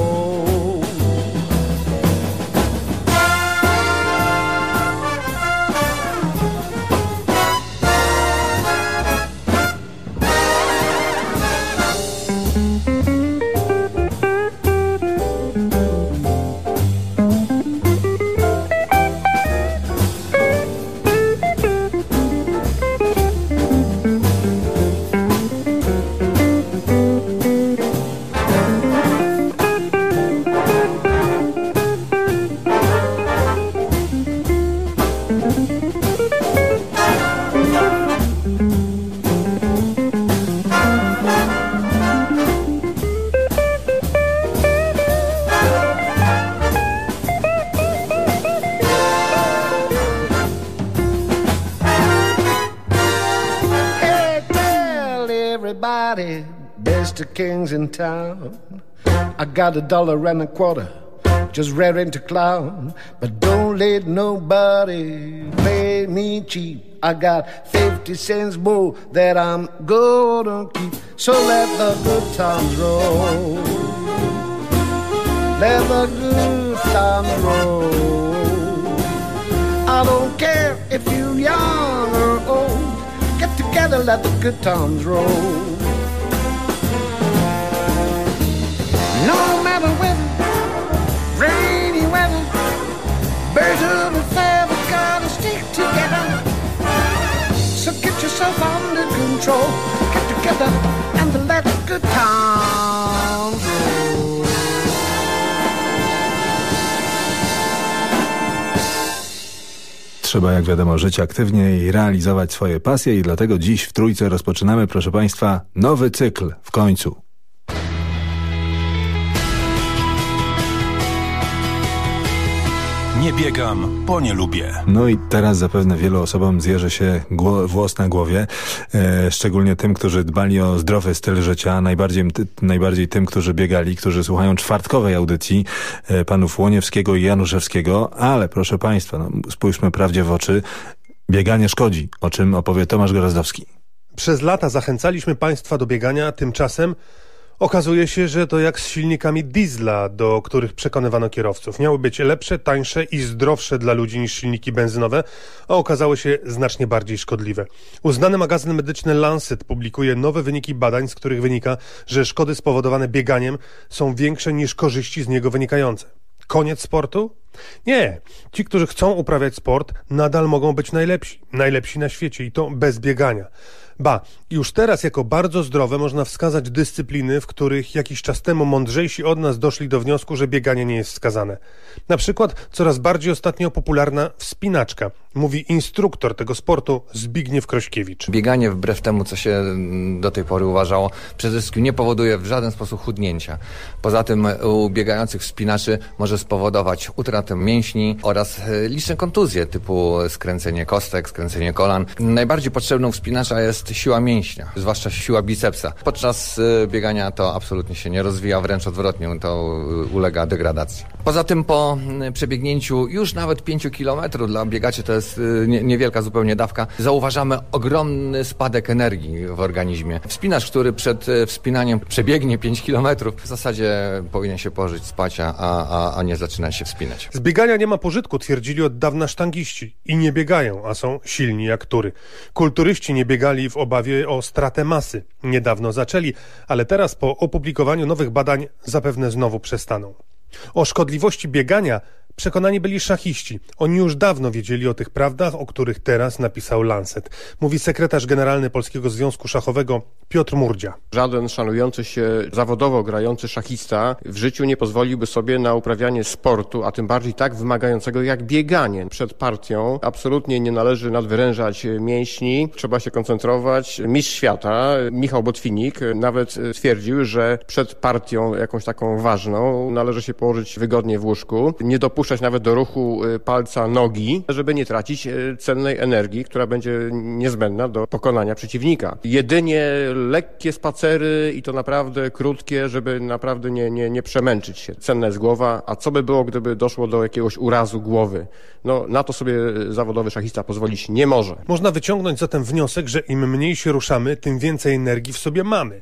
I got a dollar and a quarter, just raring to clown. But don't let nobody play me cheap. I got 50 cents more that I'm gonna keep. So let the good times roll. Let the good times roll. I don't care if you're young or old. Get together, let the good times roll. Matter weather, rainy weather, birds of a feather gotta stick together. So get yourself under control. Get together and let the good times. Trzeba, jak wiadomo, żyć aktywnie i realizować swoje pasje i dlatego dziś w Trójce rozpoczynamy, proszę Państwa, nowy cykl w końcu. Nie biegam, bo nie lubię. No i teraz zapewne wielu osobom zjeży się włos na głowie, e, szczególnie tym, którzy dbali o zdrowy styl życia, najbardziej, najbardziej tym, którzy biegali, którzy słuchają czwartkowej audycji e, panów Łoniewskiego i Januszewskiego, ale proszę Państwa, no, spójrzmy prawdzie w oczy, bieganie szkodzi, o czym opowie Tomasz Gorazdowski. Przez lata zachęcaliśmy Państwa do biegania, tymczasem okazuje się, że to jak z silnikami diesla, do których przekonywano kierowców. Miały być lepsze, tańsze i zdrowsze dla ludzi niż silniki benzynowe, a okazały się znacznie bardziej szkodliwe. Uznany magazyn medyczny Lancet publikuje nowe wyniki badań, z których wynika, że szkody spowodowane bieganiem są większe niż korzyści z niego wynikające. Koniec sportu? Nie. Ci, którzy chcą uprawiać sport, nadal mogą być najlepsi. Najlepsi na świecie i to bez biegania. Ba, już teraz jako bardzo zdrowe można wskazać dyscypliny, w których jakiś czas temu mądrzejsi od nas doszli do wniosku, że bieganie nie jest wskazane. Na przykład coraz bardziej ostatnio popularna wspinaczka. mówi instruktor tego sportu Zbigniew Krośkiewicz. Bieganie wbrew temu, co się do tej pory uważało, przede wszystkim nie powoduje w żaden sposób chudnięcia. Poza tym u biegających wspinaczy może spowodować utratę mięśni oraz e, liczne kontuzje typu skręcenie kostek, skręcenie kolan. Najbardziej potrzebną wspinacza jest siła mięśnia, zwłaszcza siła bicepsa. Podczas e, biegania to absolutnie się nie rozwija, wręcz odwrotnie, to e, ulega degradacji. Poza tym po przebiegnięciu już nawet 5 kilometrów dla biegaczy to jest nie, niewielka zupełnie dawka, zauważamy ogromny spadek energii w organizmie. Wspinacz, który przed wspinaniem przebiegnie 5 kilometrów, w zasadzie powinien się położyć spać, a, a, a nie zaczynać się wspinać. Z biegania nie ma pożytku, twierdzili od dawna sztangiści. I nie biegają, a są silni jak tury. Kulturyści nie biegali w obawie o stratę masy. Niedawno zaczęli, ale teraz po opublikowaniu nowych badań zapewne znowu przestaną. O szkodliwości biegania przekonani byli szachiści. Oni już dawno wiedzieli o tych prawdach, o których teraz napisał Lancet. Mówi sekretarz generalny Polskiego Związku Szachowego Piotr Murdzia. Żaden szanujący się zawodowo grający szachista w życiu nie pozwoliłby sobie na uprawianie sportu, a tym bardziej tak wymagającego jak bieganie. Przed partią absolutnie nie należy nadwyrężać mięśni, trzeba się koncentrować. Mistrz świata, Michał Botwinik, nawet twierdził, że przed partią jakąś taką ważną należy się położyć wygodnie w łóżku, nie dopuszczać nawet do ruchu y, palca nogi, żeby nie tracić y, cennej energii, która będzie niezbędna do pokonania przeciwnika. Jedynie lekkie spacery i to naprawdę krótkie, żeby naprawdę nie, nie, nie przemęczyć się. Cenna jest głowa, a co by było, gdyby doszło do jakiegoś urazu głowy? No, na to sobie zawodowy szachista pozwolić nie może. Można wyciągnąć zatem wniosek, że im mniej się ruszamy, tym więcej energii w sobie mamy.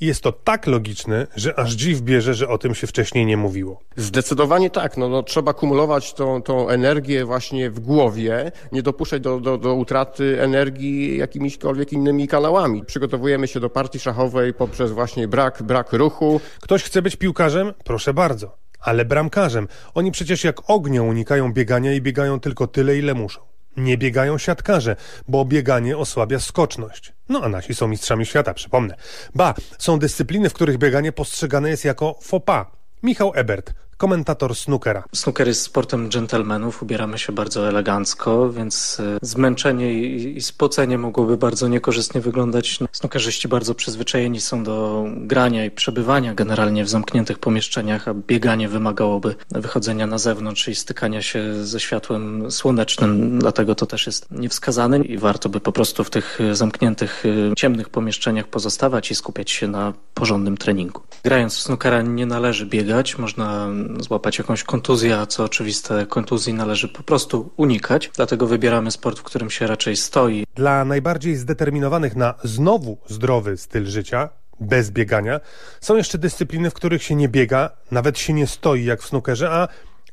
I jest to tak logiczne, że aż dziw bierze, że o tym się wcześniej nie mówiło. Zdecydowanie tak. No, no, trzeba kumulować tą, tą energię właśnie w głowie, nie dopuszczać do, do, do utraty energii jakimiśkolwiek innymi kanałami. Przygotowujemy się do partii szachowej poprzez właśnie brak, brak ruchu. Ktoś chce być piłkarzem? Proszę bardzo. Ale bramkarzem. Oni przecież jak ognią unikają biegania i biegają tylko tyle, ile muszą. Nie biegają siatkarze, bo bieganie osłabia skoczność. No a nasi są mistrzami świata, przypomnę. Ba, są dyscypliny, w których bieganie postrzegane jest jako pas. Michał Ebert, komentator snookera. Snooker jest sportem dżentelmenów, ubieramy się bardzo elegancko, więc e, zmęczenie i, spocenie mogłoby bardzo niekorzystnie wyglądać. Snookerzyści bardzo przyzwyczajeni są do grania i przebywania generalnie w zamkniętych pomieszczeniach, a bieganie wymagałoby wychodzenia na zewnątrz i stykania się ze światłem słonecznym, dlatego to też jest niewskazane i warto by po prostu w tych e, zamkniętych, e, ciemnych pomieszczeniach pozostawać i skupiać się na porządnym treningu. Grając w snookera nie należy biegać, można złapać jakąś kontuzję, a co oczywiste kontuzji należy po prostu unikać. Dlatego wybieramy sport, w którym się raczej stoi. Dla najbardziej zdeterminowanych na znowu zdrowy styl życia, bez biegania, są jeszcze dyscypliny, w których się nie biega, nawet się nie stoi jak w snookerze, a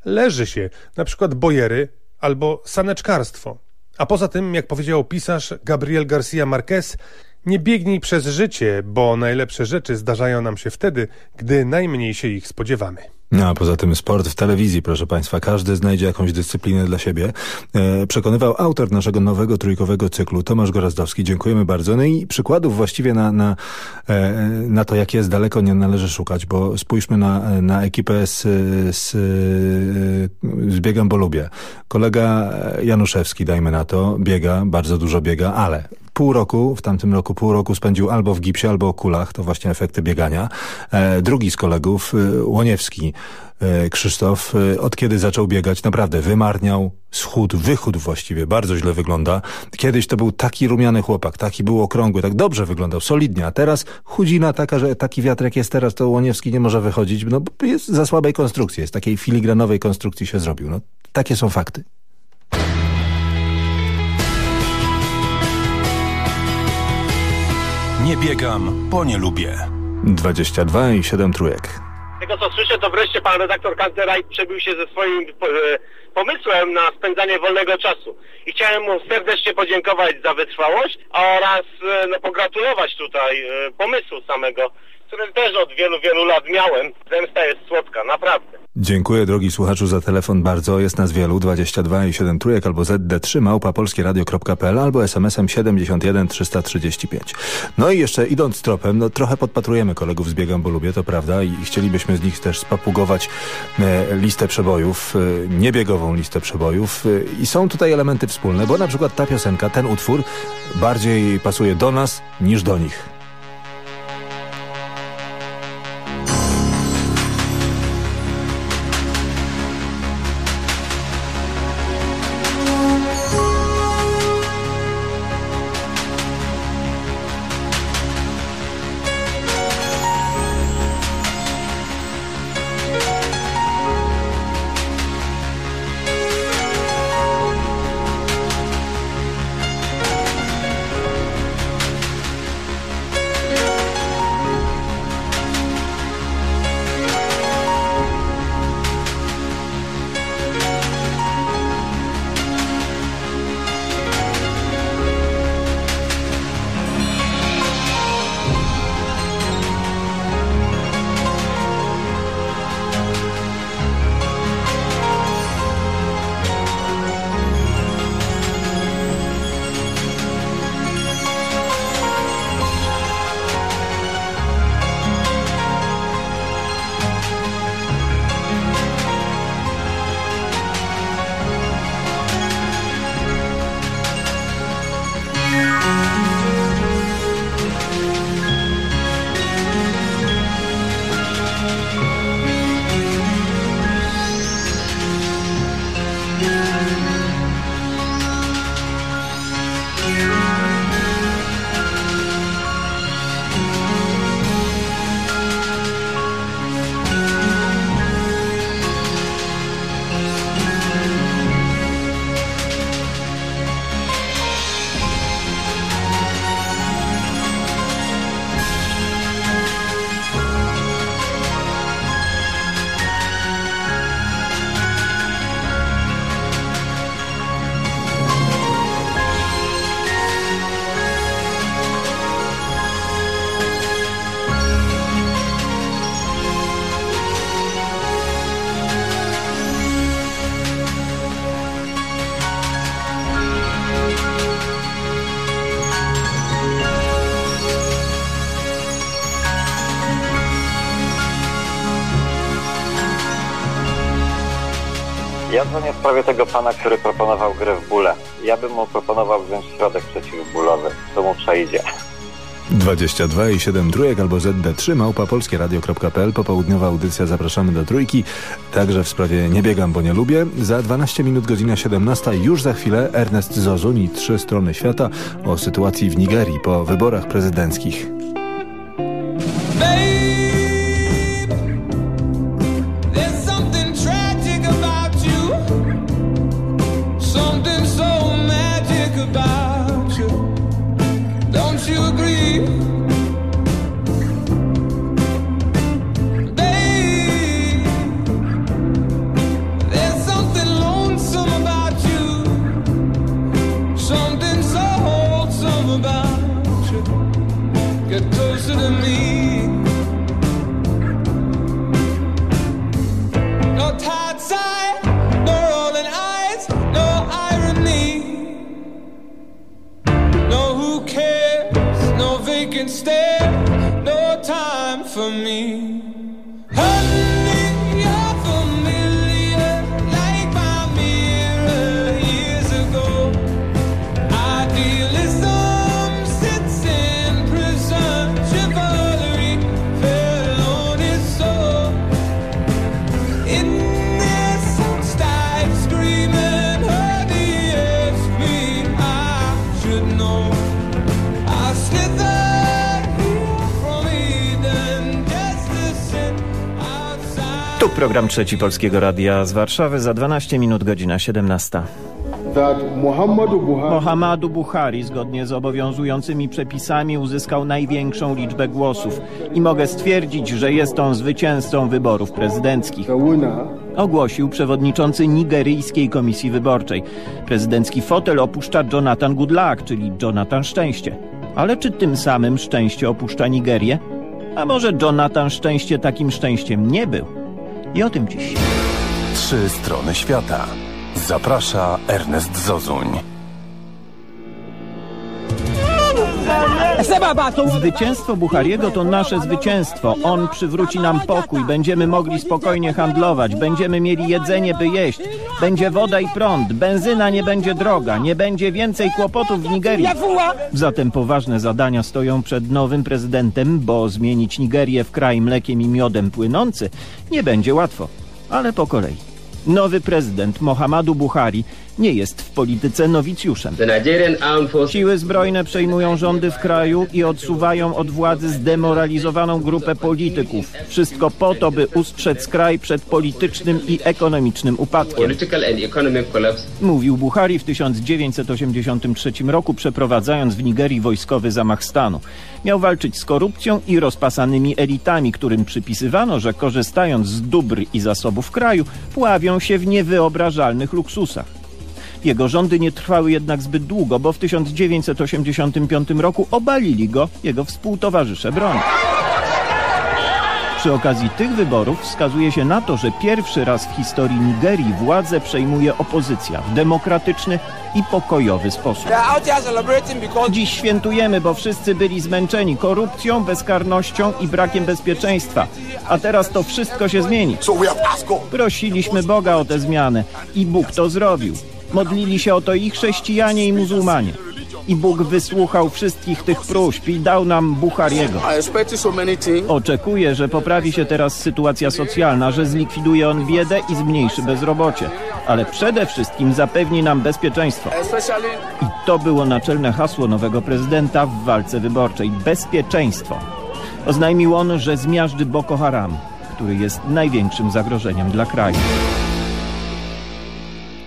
leży się, na przykład bojery albo saneczkarstwo. A poza tym, jak powiedział pisarz Gabriel Garcia Marquez, nie biegnij przez życie, bo najlepsze rzeczy zdarzają nam się wtedy, gdy najmniej się ich spodziewamy. No, a poza tym sport w telewizji, proszę Państwa, każdy znajdzie jakąś dyscyplinę dla siebie. E, przekonywał autor naszego nowego trójkowego cyklu, Tomasz Gorazdowski. Dziękujemy bardzo. No i przykładów właściwie na, na, e, na to, jak jest daleko, nie należy szukać, bo spójrzmy na, na ekipę z, z, z biegiem, bo lubię. Kolega Januszewski, dajmy na to, biega, bardzo dużo biega, ale pół roku, w tamtym roku pół roku spędził albo w gipsie, albo o kulach, to właśnie efekty biegania. E, drugi z kolegów, e, Łoniewski, e, Krzysztof, od kiedy zaczął biegać, naprawdę wymarniał, schudł, wychudł właściwie, bardzo źle wygląda. Kiedyś to był taki rumiany chłopak, taki był okrągły, tak dobrze wyglądał, solidnie, a teraz chudzina taka, że taki wiatr jak jest teraz, to Łoniewski nie może wychodzić, no jest za słabej konstrukcji, jest takiej filigranowej konstrukcji się zrobił. No, takie są fakty. Nie biegam, bo nie lubię. 22 i 7 trójek. Tego co słyszę, to wreszcie pan redaktor Kanteraj przebił się ze swoim e, pomysłem na spędzanie wolnego czasu. I chciałem mu serdecznie podziękować za wytrwałość oraz e, no, pogratulować tutaj e, pomysłu samego, który też od wielu, wielu lat miałem. Zemsta jest słodka, naprawdę. Dziękuję drogi słuchaczu za telefon bardzo. Jest nas wielu 22 i 7 trójek albo ZD3 małpa polskieradio.pl albo SMS-em 71 335. No i jeszcze idąc tropem, no trochę podpatrujemy kolegów z Biegam, bo lubię, to prawda i chcielibyśmy z nich też spapugować e, listę przebojów, e, niebiegową listę przebojów e, i są tutaj elementy wspólne, bo na przykład ta piosenka, ten utwór bardziej pasuje do nas niż do nich. Ja dzwonię w sprawie tego pana, który proponował grę w bóle. Ja bym mu proponował wziąć środek przeciwbólowy. To mu przejdzie. 22 i 7 trójek albo ZD3 małpa polskieradio.pl Popołudniowa audycja Zapraszamy do Trójki. Także w sprawie Nie biegam, bo nie lubię. Za 12 minut godzina 17 już za chwilę Ernest Zozun i Trzy strony świata o sytuacji w Nigerii po wyborach prezydenckich. There's Tu program Trzeci Polskiego Radia z Warszawy za 12 minut, godzina 17. Mohamadu Buhari zgodnie z obowiązującymi przepisami uzyskał największą liczbę głosów i mogę stwierdzić, że jest on zwycięzcą wyborów prezydenckich. Ogłosił przewodniczący Nigeryjskiej Komisji Wyborczej. Prezydencki fotel opuszcza Jonathan Goodluck, czyli Jonathan Szczęście. Ale czy tym samym Szczęście opuszcza Nigerię? A może Jonathan Szczęście takim szczęściem nie był? I o tym dziś. Trzy strony świata. Zaprasza Ernest Zozuń. Zwycięstwo Buchariego to nasze zwycięstwo. On przywróci nam pokój, będziemy mogli spokojnie handlować, będziemy mieli jedzenie, by jeść, będzie woda i prąd, benzyna nie będzie droga, nie będzie więcej kłopotów w Nigerii. Zatem poważne zadania stoją przed nowym prezydentem, bo zmienić Nigerię w kraj mlekiem i miodem płynący nie będzie łatwo, ale po kolei. Nowy prezydent Mohamadu Buhari nie jest w polityce nowicjuszem. Siły zbrojne przejmują rządy w kraju i odsuwają od władzy zdemoralizowaną grupę polityków. Wszystko po to, by ustrzec kraj przed politycznym i ekonomicznym upadkiem. Mówił Buhari w 1983 roku, przeprowadzając w Nigerii wojskowy zamach stanu. Miał walczyć z korupcją i rozpasanymi elitami, którym przypisywano, że korzystając z dóbr i zasobów kraju, pławią się w niewyobrażalnych luksusach. Jego rządy nie trwały jednak zbyt długo, bo w 1985 roku obalili go jego współtowarzysze broni. Przy okazji tych wyborów wskazuje się na to, że pierwszy raz w historii Nigerii władzę przejmuje opozycja w demokratyczny i pokojowy sposób. Dziś świętujemy, bo wszyscy byli zmęczeni korupcją, bezkarnością i brakiem bezpieczeństwa. A teraz to wszystko się zmieni. Prosiliśmy Boga o tę zmianę i Bóg to zrobił. Modlili się o to i chrześcijanie, i muzułmanie. I Bóg wysłuchał wszystkich tych próśb i dał nam Buchariego. Oczekuję, że poprawi się teraz sytuacja socjalna, że zlikwiduje on biedę i zmniejszy bezrobocie. Ale przede wszystkim zapewni nam bezpieczeństwo. I to było naczelne hasło nowego prezydenta w walce wyborczej. Bezpieczeństwo. Oznajmił on, że zmiażdży Boko Haram, który jest największym zagrożeniem dla kraju.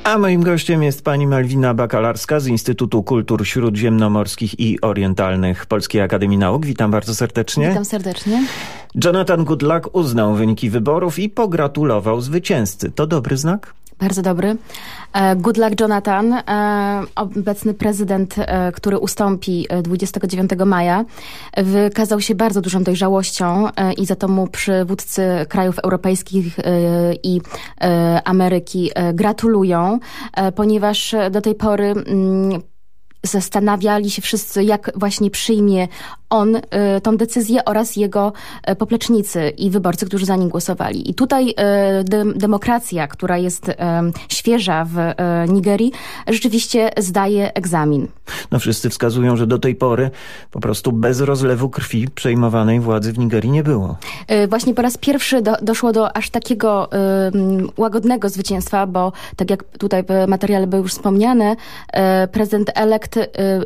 A moim gościem jest pani Malwina Bakalarska z Instytutu Kultur Śródziemnomorskich i Orientalnych Polskiej Akademii Nauk. Witam bardzo serdecznie. Witam serdecznie. Jonathan Goodluck uznał wyniki wyborów i pogratulował zwycięzcy. To dobry znak? Bardzo dobry. E, Good luck Jonathan, e, obecny prezydent, e, który ustąpi e, 29 maja, wykazał się bardzo dużą dojrzałością i za to mu przywódcy krajów europejskich i Ameryki gratulują, ponieważ do tej pory mm, zastanawiali się wszyscy, jak właśnie przyjmie on y, tą decyzję oraz jego y, poplecznicy i wyborcy, którzy za nim głosowali. I tutaj y, dem- demokracja, która jest świeża w Nigerii, rzeczywiście zdaje egzamin. No wszyscy wskazują, że do tej pory po prostu bez rozlewu krwi przejmowanej władzy w Nigerii nie było. Właśnie po raz pierwszy do, doszło do aż takiego łagodnego zwycięstwa, bo tak jak tutaj materiale było już wspomniane, prezydent elekt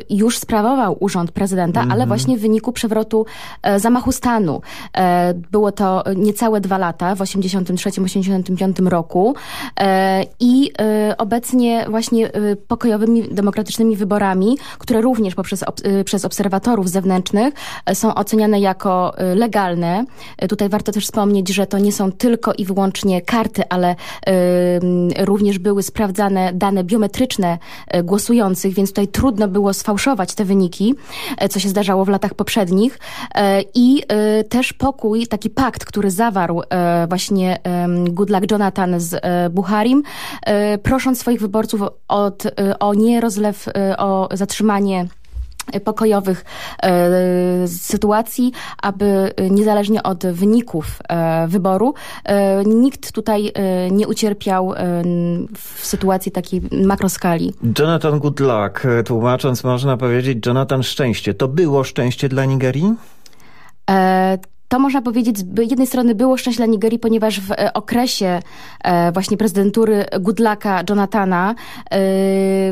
już sprawował urząd prezydenta, Mhm. ale właśnie w wyniku przewrotu e, zamachu stanu. E, Było to niecałe dwa lata, w 83-85 roku e, i obecnie właśnie pokojowymi, demokratycznymi wyborami, które również poprzez, przez obserwatorów zewnętrznych są oceniane jako legalne. Tutaj warto też wspomnieć, że to nie są tylko i wyłącznie karty, ale również były sprawdzane dane biometryczne głosujących, więc tutaj trudno było sfałszować te wyniki, co się zdarzało w latach poprzednich. E, I e, też pokój, taki pakt, który zawarł e, właśnie em, Goodluck Jonathan z Buharim, prosząc swoich wyborców od, o nierozlew, o zatrzymanie pokojowych e, sytuacji, aby e, niezależnie od wyników e, wyboru e, nikt tutaj e, nie ucierpiał e, w sytuacji takiej makroskali. Jonathan Goodluck, e, tłumacząc można powiedzieć Jonathan Szczęście. To było szczęście dla Nigerii? To można powiedzieć, z jednej strony było szczęście dla Nigerii, ponieważ w e, okresie e, właśnie prezydentury Goodlucka Jonathana e,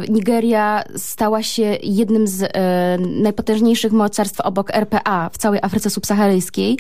Nigeria stała się jednym z najpotężniejszych mocarstw obok RPA w całej Afryce subsaharyjskiej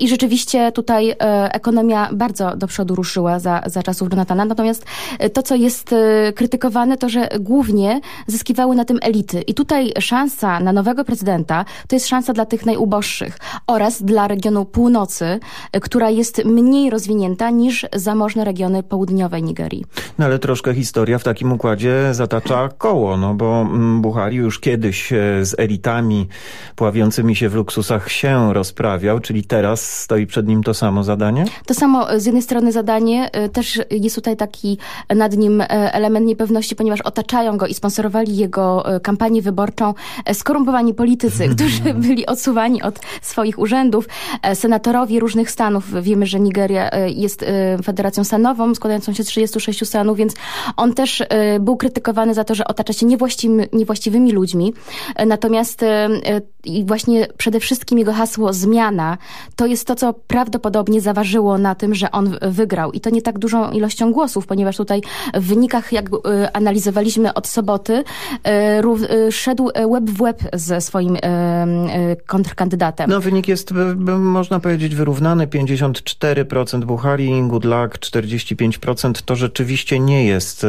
i rzeczywiście tutaj ekonomia bardzo do przodu ruszyła za, za czasów Jonathana. Natomiast to, co jest krytykowane, to że głównie zyskiwały na tym elity. I tutaj szansa na nowego prezydenta to jest szansa dla tych najuboższych oraz dla regionu regionu północy, y, która jest mniej rozwinięta niż zamożne regiony południowej Nigerii. No ale troszkę historia w takim układzie zatacza koło, no bo mm, Buhari już kiedyś e, z elitami pławiącymi się w luksusach się rozprawiał, czyli teraz stoi przed nim to samo zadanie? To samo y, z jednej strony zadanie, też jest tutaj taki nad nim element niepewności, ponieważ otaczają go i sponsorowali jego kampanię wyborczą e, skorumpowani politycy, którzy byli odsuwani od swoich urzędów, e, senatorowie różnych stanów. Wiemy, że Nigeria e, jest e, federacją stanową, składającą się z 36 stanów, więc on też e, był krytykowany za to, że otacza się niewłaściwymi, niewłaściwymi ludźmi. E, Natomiast e, e, właśnie przede wszystkim jego hasło zmiana, to jest to, co prawdopodobnie zaważyło na tym, że on wygrał. I to nie tak dużą ilością głosów, ponieważ tutaj w wynikach, jak e, analizowaliśmy od soboty, e, e, szedł e, łeb w łeb ze swoim e, e, kontrkandydatem. No wynik jest, można powiedzieć, wyrównany. 54% Buhari, Good Luck 45%. To rzeczywiście nie jest e,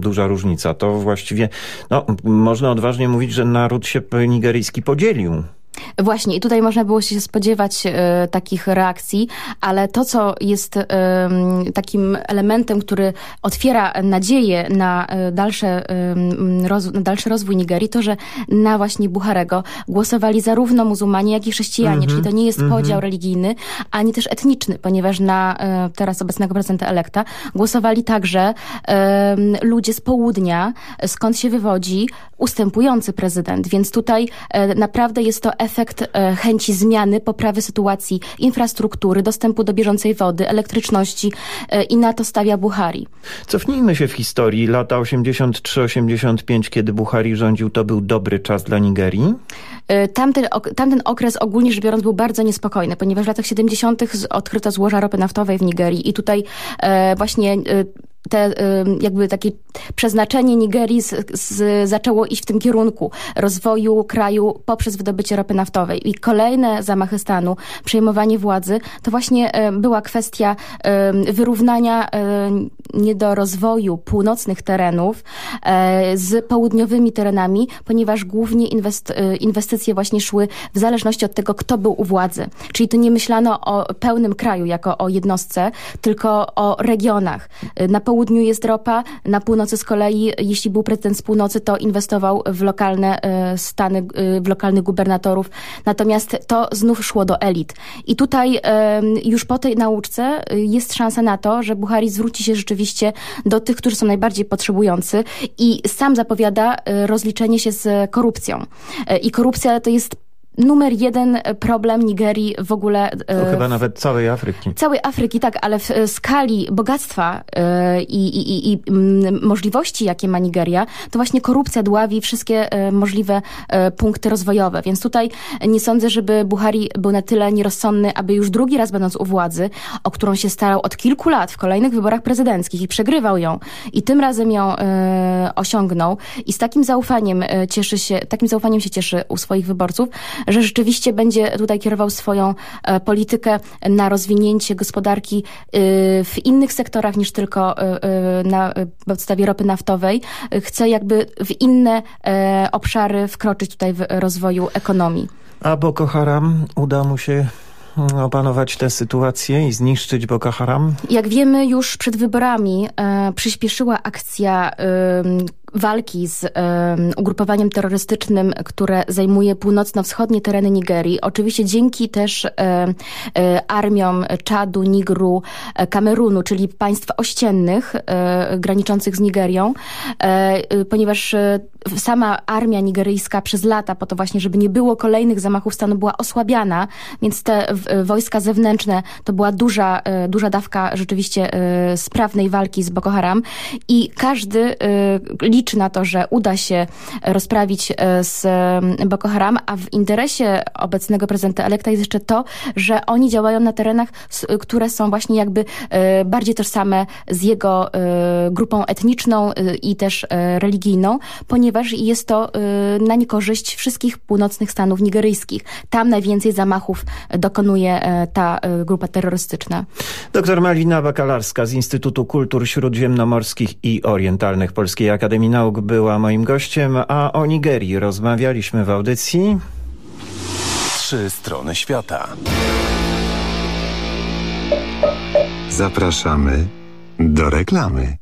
duża różnica. To właściwie, no, można odważnie mówić, że naród się nigeryjski podzielił. Właśnie, i tutaj można było się spodziewać e, takich reakcji, ale to, co jest e, takim elementem, który otwiera nadzieję na, e, dalsze, na dalszy rozwój Nigerii, to, że na właśnie Buharego głosowali zarówno muzułmanie, jak i chrześcijanie, Mhm, czyli to nie jest mhm. podział religijny, ani też etniczny, ponieważ na teraz obecnego prezydenta elekta głosowali także ludzie z południa, skąd się wywodzi ustępujący prezydent, więc tutaj naprawdę jest to efekt e, chęci zmiany, poprawy sytuacji infrastruktury, dostępu do bieżącej wody, elektryczności e, i na to stawia Buhari. Cofnijmy się w historii. Lata 83-85, kiedy Buhari rządził, to był dobry czas dla Nigerii. E, Tamten, tamten okres ogólnie rzecz biorąc był bardzo niespokojny, ponieważ w latach 70. z- odkryto złoża ropy naftowej w Nigerii i tutaj właśnie te jakby takie przeznaczenie Nigerii z, z, zaczęło iść w tym kierunku rozwoju kraju poprzez wydobycie ropy naftowej. I kolejne zamachy stanu, przejmowanie władzy, to właśnie e, była kwestia wyrównania e, niedorozwoju północnych terenów e, z południowymi terenami, ponieważ głównie inwest, e, inwestycje właśnie szły w zależności od tego, kto był u władzy. Czyli tu nie myślano o pełnym kraju jako o jednostce, tylko o regionach. Na południu jest ropa, na północy z kolei, jeśli był prezydent z północy, to inwestował w lokalne e, stany, e, w lokalnych gubernatorów. Natomiast to znów szło do elit. I tutaj już po tej nauczce y, jest szansa na to, że Buhari zwróci się rzeczywiście do tych, którzy są najbardziej potrzebujący i sam zapowiada rozliczenie się z korupcją. I korupcja to jest numer jeden problem Nigerii w ogóle. To y, chyba nawet całej Afryki. Całej Afryki, tak, ale w e, skali bogactwa e, i, i, i, mm, możliwości, jakie ma Nigeria, to właśnie korupcja dławi wszystkie e, możliwe e, punkty rozwojowe. Więc tutaj nie sądzę, żeby Buhari był na tyle nierozsądny, aby już drugi raz będąc u władzy, o którą się starał od kilku lat w kolejnych wyborach prezydenckich i przegrywał ją i tym razem ją e, osiągnął i z takim zaufaniem e, cieszy się, takim zaufaniem się cieszy u swoich wyborców, że rzeczywiście będzie tutaj kierował swoją e, politykę na rozwinięcie gospodarki e, w innych sektorach niż tylko e, e, na e, podstawie ropy naftowej. E, Chce jakby w inne e, obszary wkroczyć tutaj w rozwoju ekonomii. A Boko Haram uda mu się mm, opanować tę sytuację i zniszczyć Boko Haram? Jak wiemy, już przed wyborami e, przyspieszyła akcja em, walki z em, ugrupowaniem terrorystycznym, które zajmuje północno-wschodnie tereny Nigerii. Oczywiście dzięki też e, armiom Czadu, Nigru, e, Kamerunu, czyli państw ościennych e, graniczących z Nigerią, ponieważ sama armia nigeryjska przez lata, po to właśnie, żeby nie było kolejnych zamachów stanu, była osłabiana, więc te wojska zewnętrzne to była duża, duża dawka rzeczywiście sprawnej walki z Boko Haram i każdy liczy na to, że uda się rozprawić e, z e, Boko Haram, a w interesie obecnego prezydenta elekta jest jeszcze to, że oni działają na terenach, które są właśnie jakby e, bardziej tożsame z jego e, grupą etniczną e, i też e, religijną, ponieważ jest to e, na niekorzyść wszystkich północnych stanów nigeryjskich. Tam najwięcej zamachów dokonuje e, ta e, grupa terrorystyczna. Doktor Malwina Bakalarska z Instytutu Kultur Śródziemnomorskich i Orientalnych Polskiej Akademii Nauk była moim gościem, a o Nigerii rozmawialiśmy w audycji. Trzy strony świata. Zapraszamy do reklamy.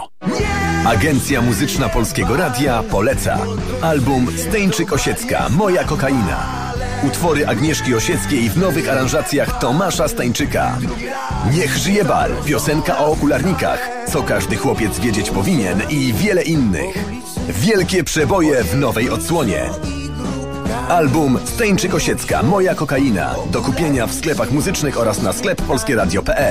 Agencja Muzyczna Polskiego Radia poleca. Album Steńczyk Osiecka Moja kokaina. Utwory Agnieszki Osieckiej w nowych aranżacjach Tomasza Stańczyka. Niech żyje bal, piosenka o okularnikach, co każdy chłopiec wiedzieć powinien i wiele innych. Wielkie przeboje w nowej odsłonie. Album Steńczyk Osiecka Moja kokaina. Do kupienia w sklepach muzycznych oraz na sklep polskieradio.pl.